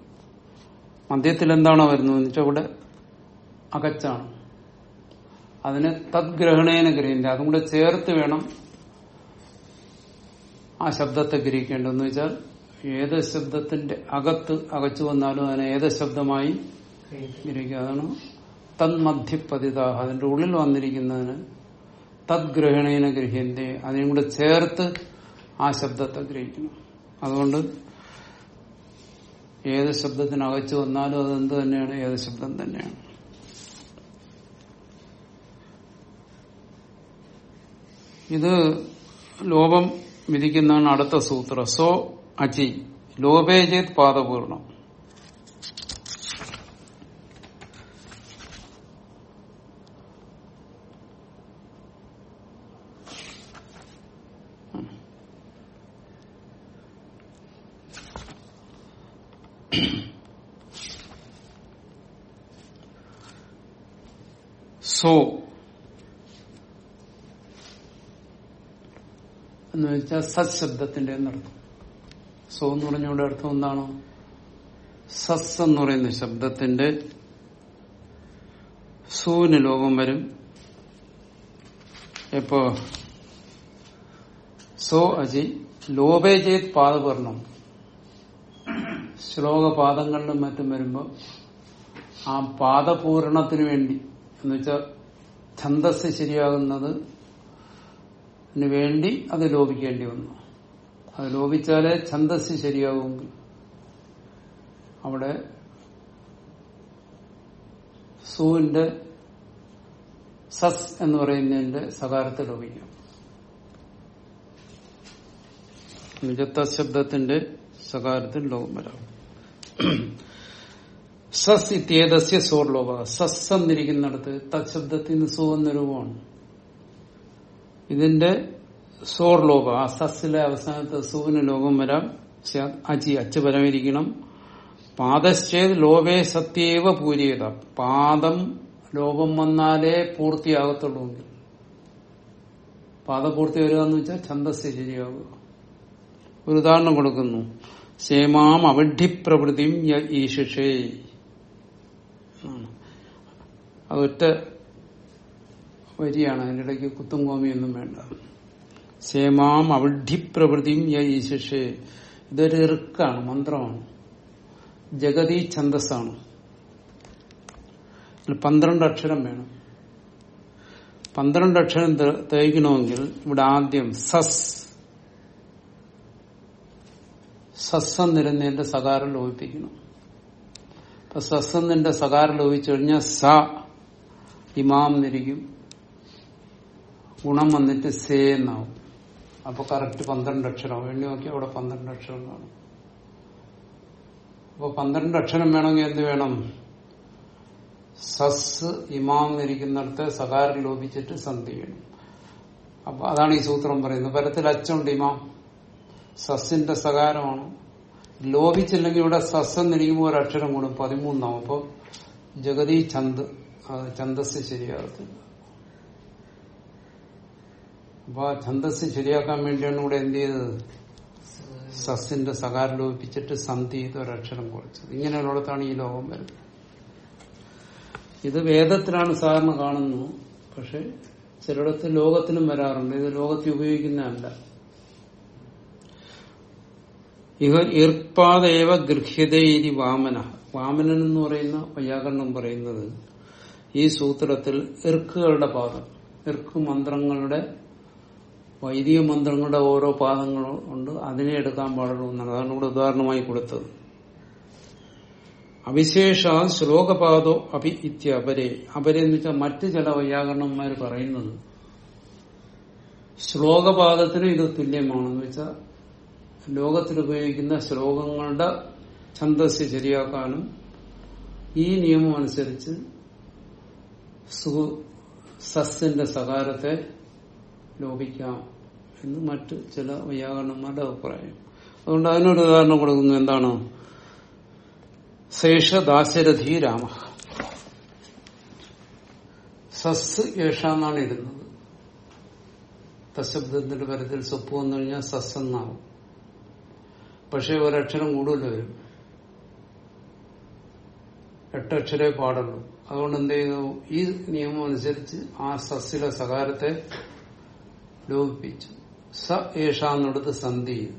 മധ്യത്തിൽ എന്താണോ വരുന്നത് വെച്ചാൽ ഇവിടെ അകച്ചാണ്. അതിന് തദ്ഗ്രഹണേന ഗ്രഹിന്റെ അതും കൂടെ ചേർത്ത് വേണം ആ ശബ്ദത്തെ ഗ്രഹിക്കേണ്ടതെന്ന് വെച്ചാൽ ഏത് ശബ്ദത്തിന്റെ അകത്ത് അകച്ചു വന്നാലും അതിനെ ഏത് ശബ്ദമായി ഗ്രഹിക്കുക. അതാണ് തന്മധ്യപതിത അതിന്റെ ഉള്ളിൽ വന്നിരിക്കുന്നതിന് തദ്ഗ്രഹണേന ഗ്രഹ്യന്റെ അതിനും കൂടെ ചേർത്ത് ആ ശബ്ദത്തെ ഗ്രഹിക്കണം. അതുകൊണ്ട് ഏത് ശബ്ദത്തിന് അകച്ചു വന്നാലും അതെന്ത് തന്നെയാണ്? ഏത് ശബ്ദം തന്നെയാണ്? ഇത് ലോപം വിധിക്കുന്നതാണ് അടുത്ത സൂത്രം. സോ അചി. ലോപേജേത് പാദപൂർണം. സോ എന്ന് വെച്ചാൽ സത് ശബ്ദത്തിന്റെ എന്നർത്ഥം. സോ എന്ന് പറഞ്ഞവിടെ അർത്ഥം എന്താണ്? സസ് എന്ന് പറയുന്ന ശബ്ദത്തിന്റെ സൂന് ലോകം വരും. എപ്പോ? സോ അജി ലോപേ ചെയ്ത് പാദപർണം. ശ്ലോകപാദങ്ങളിലും മറ്റും വരുമ്പോ ആ പാദപൂരണത്തിന് വേണ്ടി എന്നുവെച്ചാൽ ഛന്തസ് ശരിയാകുന്നത് വേണ്ടി അത് ലോപിക്കേണ്ടി വന്നു. അത് ലോപിച്ചാലേ ഛന്തസ് ശരിയാവുമെങ്കിൽ അവിടെ സൂവിന്റെ സസ് എന്ന് പറയുന്നതിന്റെ സകാരത്തെ ലോപിക്കാം. നിജത്ത ശബ്ദത്തിന്റെ സകാരത്തിൽ ലോകം വരാം. സസ് ഇത്യേതസ്യ സോർലോക സസ് എന്നിരിക്കുന്നിടത്ത് തത് ശബ്ദത്തിന് സു എന്ന രൂപമാണ്. ഇതിന്റെ സോർ ലോകം ആ സസ്സിലെ അവസാനത്തെ സൂവിന് ലോകം വരാം. അജി അച്ച് പരമിരിക്കണം. പാദശ്ചേത് ലോകേ സത്യേവ പൂരിയത. പാദം ലോകം വന്നാലേ പൂർത്തിയാകത്തുള്ളൂ പാദപൂർത്തി വരിക എന്ന് വെച്ചാൽ ഛന്ദസ് ശരിയാവുക. ഒരു ഉദാഹരണം കൊടുക്കുന്നു. സേമാം അവഢിപ്രവൃത്തിയും ഈശിഷേ. അതൊറ്റ വരിയാണ്. അതിന്റെ ഇടയ്ക്ക് കുത്തും കോമിയൊന്നും വേണ്ട. സേമാം അവഢിപ്രവൃത്തിയും ഈശിഷേ. ഇതൊരു ഇറുക്കാണ് മന്ത്രമാണ്. ജഗതി ഛന്ദസ്സാണ്. പന്ത്രണ്ട് അക്ഷരം വേണം. പന്ത്രണ്ട് അക്ഷരം തേക്കണമെങ്കിൽ ഇവിടെ ആദ്യം സസ് സസ് എന്നിരുന്നതിന്റെ സകാരം ലോപിപ്പിക്കണം. അപ്പൊ സസ് എന്നിന്റെ സകാരം ലോപിച്ചു കഴിഞ്ഞാൽ സ ഇമാം എന്നിരിക്കും. ഗുണം വന്നിട്ട് സേ എന്നാവും. അപ്പൊ കറക്റ്റ് പന്ത്രണ്ട് അക്ഷരം. വേണ്ടി നോക്കി അവിടെ പന്ത്രണ്ട് അക്ഷരം കാണും. അപ്പൊ പന്ത്രണ്ട് അക്ഷരം വേണമെങ്കിൽ എന്ത് വേണം? സസ് ഇമാം എന്നിരിക്കുന്നിടത്ത് സകാരം ലോപിച്ചിട്ട് സന്ധി വേണം. അപ്പൊ അതാണ് ഈ സൂത്രം പറയുന്നത്. പരത്തിൽ അച്ചുണ്ട് ഇമാം. സസിന്റെ സകാരമാണ്. ലോപിച്ചില്ലെങ്കിൽ ഇവിടെ സസ് എന്നിരിക്കുമ്പോൾ ഒരു അക്ഷരം കൂടും. പതിമൂന്നാവും. അപ്പൊ ജഗതി ചന്ദ് ചന്ദസ് ശരിയാകത്തില്ല. അപ്പൊ ആ ഛന്ദസ് ശരിയാക്കാൻ വേണ്ടിയാണ് ഇവിടെ എന്ത് ചെയ്തത്? സസ്സിന്റെ സകാരം ലോപിച്ചിട്ട് സന്ധി ഒരക്ഷരം കുറച്ചത് ഇങ്ങനെയുള്ളിടത്താണ് ഈ ലോകം വരുന്നത്. ഇത് വേദത്തിലാണ് സാധാരണ കാണുന്നു. പക്ഷെ ചിലയിടത്ത് ലോകത്തിലും വരാറുണ്ട്. ഇത് ലോകത്തിൽ ഉപയോഗിക്കുന്നതല്ല. ഇഹ ഈർപ്പാതേവ ഗൃഹ്യതയിരി വാമന. വാമനൻ എന്ന് പറയുന്ന വൈയാകരണം പറയുന്നത് ഈ സൂത്രത്തിൽ ഇർക്കുകളുടെ പാദം ഇർക്ക് മന്ത്രങ്ങളുടെ വൈദിക മന്ത്രങ്ങളുടെ ഓരോ പാദങ്ങളും ഉണ്ട്. അതിനെ എടുക്കാൻ പാടുള്ളൂ അതാണ് ഇവിടെ ഉദാഹരണമായി കൊടുത്തത്. അവിശേഷ ശ്ലോകപാദോ അഭി ഇത്യ അപരെ അപരെ എന്ന് വെച്ചാൽ മറ്റ് ചില വൈയാകരണന്മാർ പറയുന്നത് ശ്ലോകപാദത്തിന് ഇത് തുല്യമാണെന്ന് വെച്ചാൽ ലോകത്തിൽ ഉപയോഗിക്കുന്ന ശ്ലോകങ്ങളുടെ ഛന്ദസ് ശരിയാക്കാനും ഈ നിയമം അനുസരിച്ച് സു- സസ്സിന്റെ സകാരത്തെ ലോപിക്കാം എന്ന് മറ്റ് ചില വൈയാകരണന്മാരുടെ അഭിപ്രായം. അതുകൊണ്ട് അതിനൊരു ഉദാഹരണം കൊടുക്കുന്നത് എന്താണ്? ശേഷ ദാശരഥി രാമ. സസ് യേഷ ഇരുന്നത് തശബ്ദത്തിന്റെ പരത്തിൽ സ്വപ്പ് വന്നു കഴിഞ്ഞാൽ സസ് എന്നാവും. പക്ഷെ ഒരക്ഷരം കൂടുതൽ വരും. എട്ടക്ഷരേ പാടുള്ളൂ. അതുകൊണ്ട് എന്ത് ചെയ്തു ഈ നിയമം അനുസരിച്ച് ആ സസ്സിലെ സകാരത്തെ ലോപിപ്പിച്ചു. സ ഏഷ എന്നിടത്ത് സന്ധി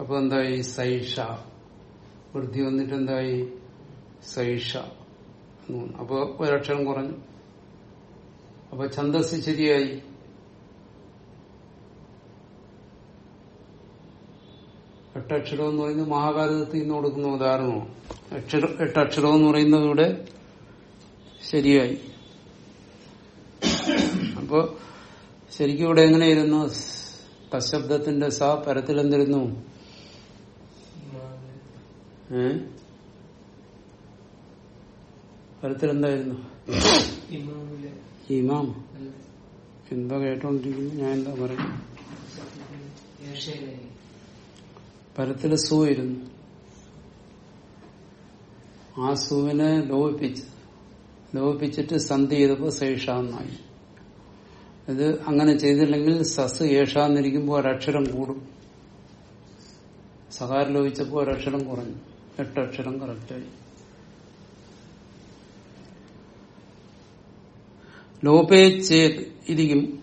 അപ്പൊ എന്തായി? സൈഷ. വൃദ്ധി വന്നിട്ട് എന്തായി? സൈഷ. അപ്പൊ ഒരക്ഷരം കുറഞ്ഞു. അപ്പൊ ഛന്ദസ് ശരിയായി. എട്ടക്ഷരം എന്ന് പറയുന്നത് മഹാഭാരതത്തിൽ നിന്ന് കൊടുക്കുന്ന ഉദാഹരണമാണ്. അക്ഷരം എട്ടക്ഷരം എന്ന് പറയുന്നത് ഇവിടെ ശരിയായി. അപ്പോ ശരിക്കും ഇവിടെ എങ്ങനെയിരുന്നു? തശബ്ദത്തിന്റെ സ പരത്തിൽ എന്തിരുന്നു ഏ? പരത്തിൽ എന്തായിരുന്നു ഇമാം. എന്താ കേട്ടോണ്ടിരിക്കുന്നു. ഞാൻ എന്താ പറയുന്നു? പരത്തിൽ സൂ ഇരുന്നു ആ സൂവിനെ ലോപിപ്പിച്ച് ലോപിപ്പിച്ചിട്ട് സന്ധി ചെയ്തപ്പോ സേഷ എന്നായി ഇത് അങ്ങനെ ചെയ്തില്ലെങ്കിൽ സസ് ഏഷാന്നിരിക്കുമ്പോൾ ഒരക്ഷരം കൂടും. സകാരം ലോപിച്ചപ്പോൾ ഒരക്ഷരം കുറഞ്ഞു. എട്ടക്ഷരം കറക്റ്റായി. ലോപേ ചേത് ഇരിക്കും.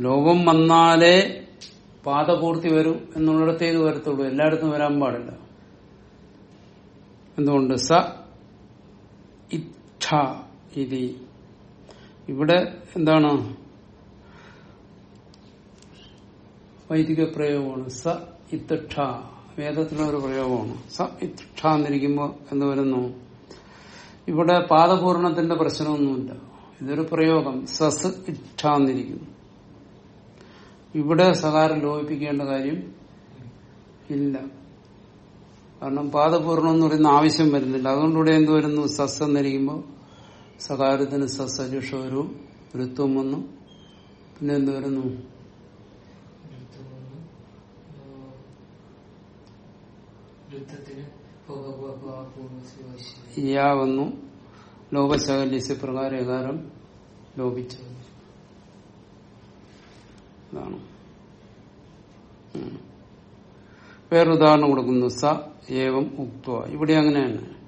ലോകം വന്നാലേ പാദപൂർത്തി വരും എന്നുള്ളിടത്തേക്ക് വരത്തുള്ളൂ. എല്ലായിടത്തും വരാൻ പാടില്ല. എന്തുകൊണ്ട്? സ ഇച്ഛ ഇതി. ഇവിടെ എന്താണ്? വൈദിക പ്രയോഗമാണ് സ ഇത്തിക്ഷ വേദത്തിലെ ഒരു പ്രയോഗമാണ്. സ ഇത്തിക്ഷ എന്നിരിക്കുമ്പോൾ എന്ത് വരുന്നു? ഇവിടെ പാദപൂർണത്തിന്റെ പ്രശ്നമൊന്നുമില്ല. ഇതൊരു പ്രയോഗം. സസ് ഇച്ഛാന്നിരിക്കുന്നു ഇവിടെ സകാരം ലോപിപ്പിക്കേണ്ട കാര്യം ഇല്ല. കാരണം പാദപൂർണം എന്ന് പറയുന്ന ആവശ്യം വരുന്നില്ല. അതുകൊണ്ട് ഇവിടെ എന്ത് വരുന്നു? സസ് എന്നിരിക്കുമ്പോൾ സകാരത്തിന് സസ് ഋത്വം വന്നു. പിന്നെ എന്ത് വരുന്നു? വന്നു. ലോകശകല്യസ് ലോകശകല്യസ്യ പ്രകാരകാരം ലോപിച്ചു. വേറൊരു ഉദാഹരണം കൊടുക്കുന്നു. സ ഏവം ഉക്വ. ഇവിടെ അങ്ങനെയാണ്.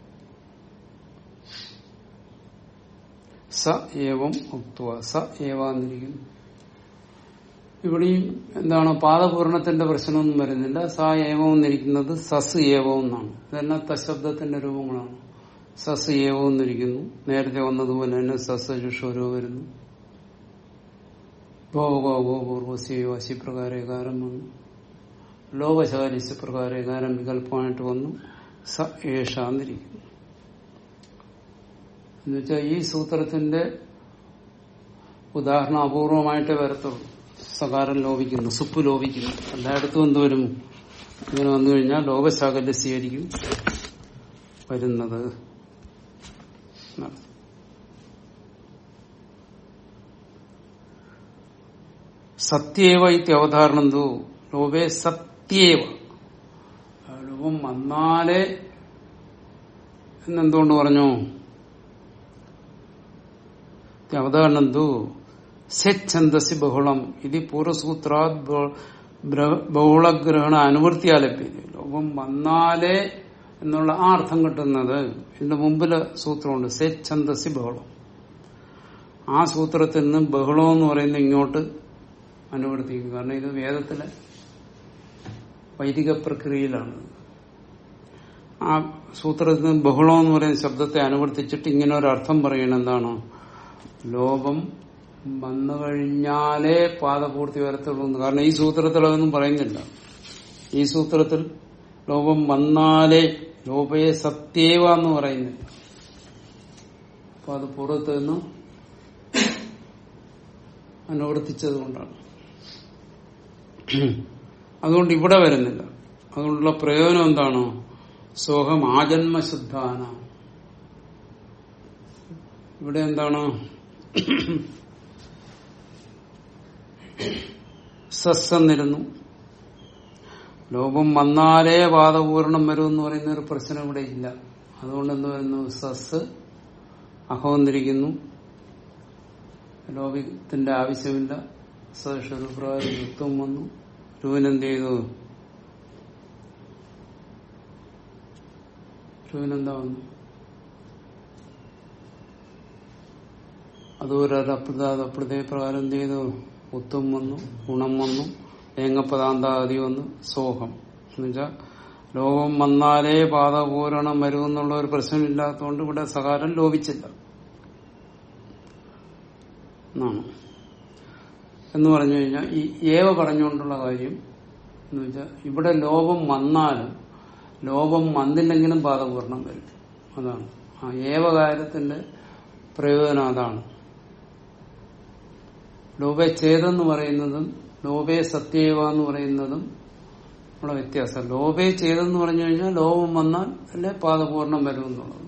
സ ഏവം ഉക്വ സ ഏവാന്നിരിക്കുന്നു. ഇവിടെയും എന്താണ് പാദപൂർണത്തിന്റെ പ്രശ്നമൊന്നും വരുന്നില്ല. സ ഏവം എന്നിരിക്കുന്നത് സസ് ഏവം എന്നാണ്. ഇതെല്ലാം തശബ്ദത്തിന്റെ രൂപങ്ങളാണ്. സസ് ഏവം എന്നിരിക്കുന്നു. നേരത്തെ വന്നതുപോലെ തന്നെ സസ് ജുഷോരോ വരുന്നു. ഭോഗോ പൂർവശി പ്രകാരകാരം വന്നു. ലോകശാലിസ് പ്രകാരം വികല്പമായിട്ട് വന്നു. സ ഏഷാന്നിരിക്കുന്നു. എന്നുവെച്ചാൽ ഈ സൂത്രത്തിന്റെ ഉദാഹരണം അപൂർവമായിട്ടേ വരത്തുള്ളൂ. സകാരം ലോപിക്കുന്നു സുപ്പ് ലോപിക്കുന്നു. എല്ലായിടത്തും എന്തുവരും ഇങ്ങനെ വന്നു കഴിഞ്ഞാൽ ലോകശാകല്യസ്യായിരിക്കും വരുന്നത് സത്യേവ ഇത്യവധാരണം തൂ. ലോപേ സത്യേവ. ലോപം വന്നാലേ എന്നെന്തുകൊണ്ട് പറഞ്ഞു? അവതാരണം തു സെച്ഛന്ദസി ബഹുളം. ഇത് പൂർവസൂത്രാ ബഹുളഗ്രഹണ അനുവൃത്തിയാലപ്പി ലോകം വന്നാലേ എന്നുള്ള ആ അർത്ഥം കിട്ടുന്നത് ഇതിന്റെ മുമ്പിൽ സൂത്രമുണ്ട് സെന്ദസി ബഹുളം. ആ സൂത്രത്തിൽ നിന്ന് ബഹുളം എന്ന് പറയുന്നത് ഇങ്ങോട്ട് അനുവർത്തിക്കും. കാരണം ഇത് വേദത്തിലെ വൈദിക പ്രക്രിയയിലാണ്. ആ സൂത്രത്തിൽ നിന്ന് ബഹുളം എന്ന് പറയുന്ന ശബ്ദത്തെ അനുവർത്തിച്ചിട്ട് ഇങ്ങനെ ഒരു അർത്ഥം പറയണം ലോകം വന്നു കഴിഞ്ഞാലേ പാദപൂർത്തി വരത്തുള്ളൂ കാരണം ഈ സൂത്രത്തിൽ അതൊന്നും പറയുന്നില്ല. ഈ സൂത്രത്തിൽ ലോകം വന്നാലേ ലോപയെ സത്യേവ എന്ന് പറയുന്നില്ല അപ്പൊ അത് പുറത്ത് നിന്ന് അനുവർത്തിച്ചത് കൊണ്ടാണ്. അതുകൊണ്ട് ഇവിടെ വരുന്നില്ല. അതുകൊണ്ടുള്ള പ്രയോജനം എന്താണോ? സോഹം ആജന്മശുദ്ധാന ഇവിടെ എന്താണ്? സസ് എന്നിരുന്നു ലോകം വന്നാലേ വാദപൂർണം വരും എന്ന് പറയുന്ന ഒരു പ്രശ്നം ഇവിടെ ഇല്ല. അതുകൊണ്ട് എന്ത് വരുന്നു സസ് അഹോന്നിരിക്കുന്നു ലോകത്തിന്റെ ആവശ്യമില്ല. സഷുപ്രകാരം യുക്തം വന്നു. രൂപനെന്ത് ചെയ്തു? രൂപനെന്താ വന്നു? അതുപോലെ പ്രകാരം എന്ത് ചെയ്തു ഉത്തം വന്നു ഗുണം വന്നു ഏങ്ങപ്പദാന്താതി വന്നു സോഹം. എന്നുവെച്ചാൽ ലോകം വന്നാലേ പാദപൂരണം വരുമെന്നുള്ള ഒരു പ്രശ്നമില്ലാത്തതുകൊണ്ട് ഇവിടെ സകാരം ലോപിച്ചില്ല. എന്നാണ്. എന്ന് പറഞ്ഞു കഴിഞ്ഞാൽ ഈ ഏവ പറഞ്ഞുകൊണ്ടുള്ള കാര്യം എന്ന് വെച്ചാൽ ഇവിടെ ലോപം വന്നാലും ലോപം വന്നില്ലെങ്കിലും പാദപൂർണം വരും. അതാണ്. ആ ഏവകാര്യത്തിന്റെ പ്രയോജനം അതാണ്. ലോപേ ചേതെന്ന് പറയുന്നതും ലോപേ സത്യേവ എന്ന് പറയുന്നതും ഉള്ള വ്യത്യാസം. ലോപേ ചേതെന്ന് പറഞ്ഞു കഴിഞ്ഞാൽ ലോപം വന്നാൽ അല്ലെ പാദപൂർണം വരും എന്നുള്ളത്.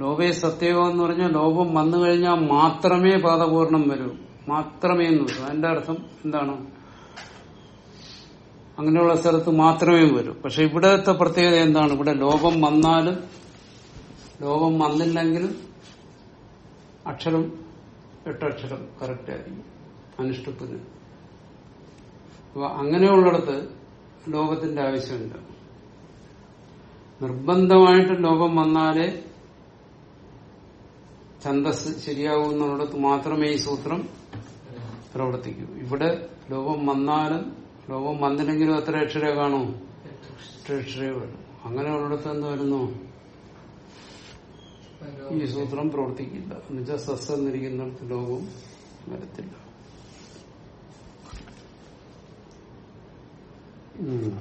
ലോപേ സത്യേവ എന്ന് പറഞ്ഞാൽ ലോപം വന്നു കഴിഞ്ഞാൽ മാത്രമേ പാദപൂർണം വരൂ. മാത്രമേ എന്ന് വരൂ. അതിന്റെ അർത്ഥം എന്താണ്? അങ്ങനെയുള്ള സ്ഥലത്ത് മാത്രമേ വരൂ. പക്ഷെ ഇവിടത്തെ പ്രത്യേകത എന്താണ്? ഇവിടെ ലോപം വന്നാലും ലോപം വന്നില്ലെങ്കിലും അക്ഷരം എട്ടക്ഷരം കറക്റ്റ് ആയിരിക്കും. അനുഷ്ഠിപ്പിന് അപ്പൊ അങ്ങനെയുള്ളിടത്ത് ലോകത്തിന്റെ ആവശ്യമില്ല നിർബന്ധമായിട്ട് ലോകം വന്നാലേ ഛന്തസ് ശരിയാകുന്നിടത്ത് മാത്രമേ ഈ സൂത്രം പ്രവർത്തിക്കൂ. ഇവിടെ ലോകം വന്നാലും ലോകം വന്നില്ലെങ്കിലും എത്ര അക്ഷരേ കാണൂ? എട്ട് അക്ഷരേ. വരും അങ്ങനെയുള്ളിടത്ത് എന്ത് വരുന്നു? ഈ സൂത്രം പ്രവർത്തിക്കില്ല. എന്നുവെച്ചാൽ സസ് എന്നിരിക്കുന്നിടത്ത് ലോകവും വരത്തില്ല. ഉം.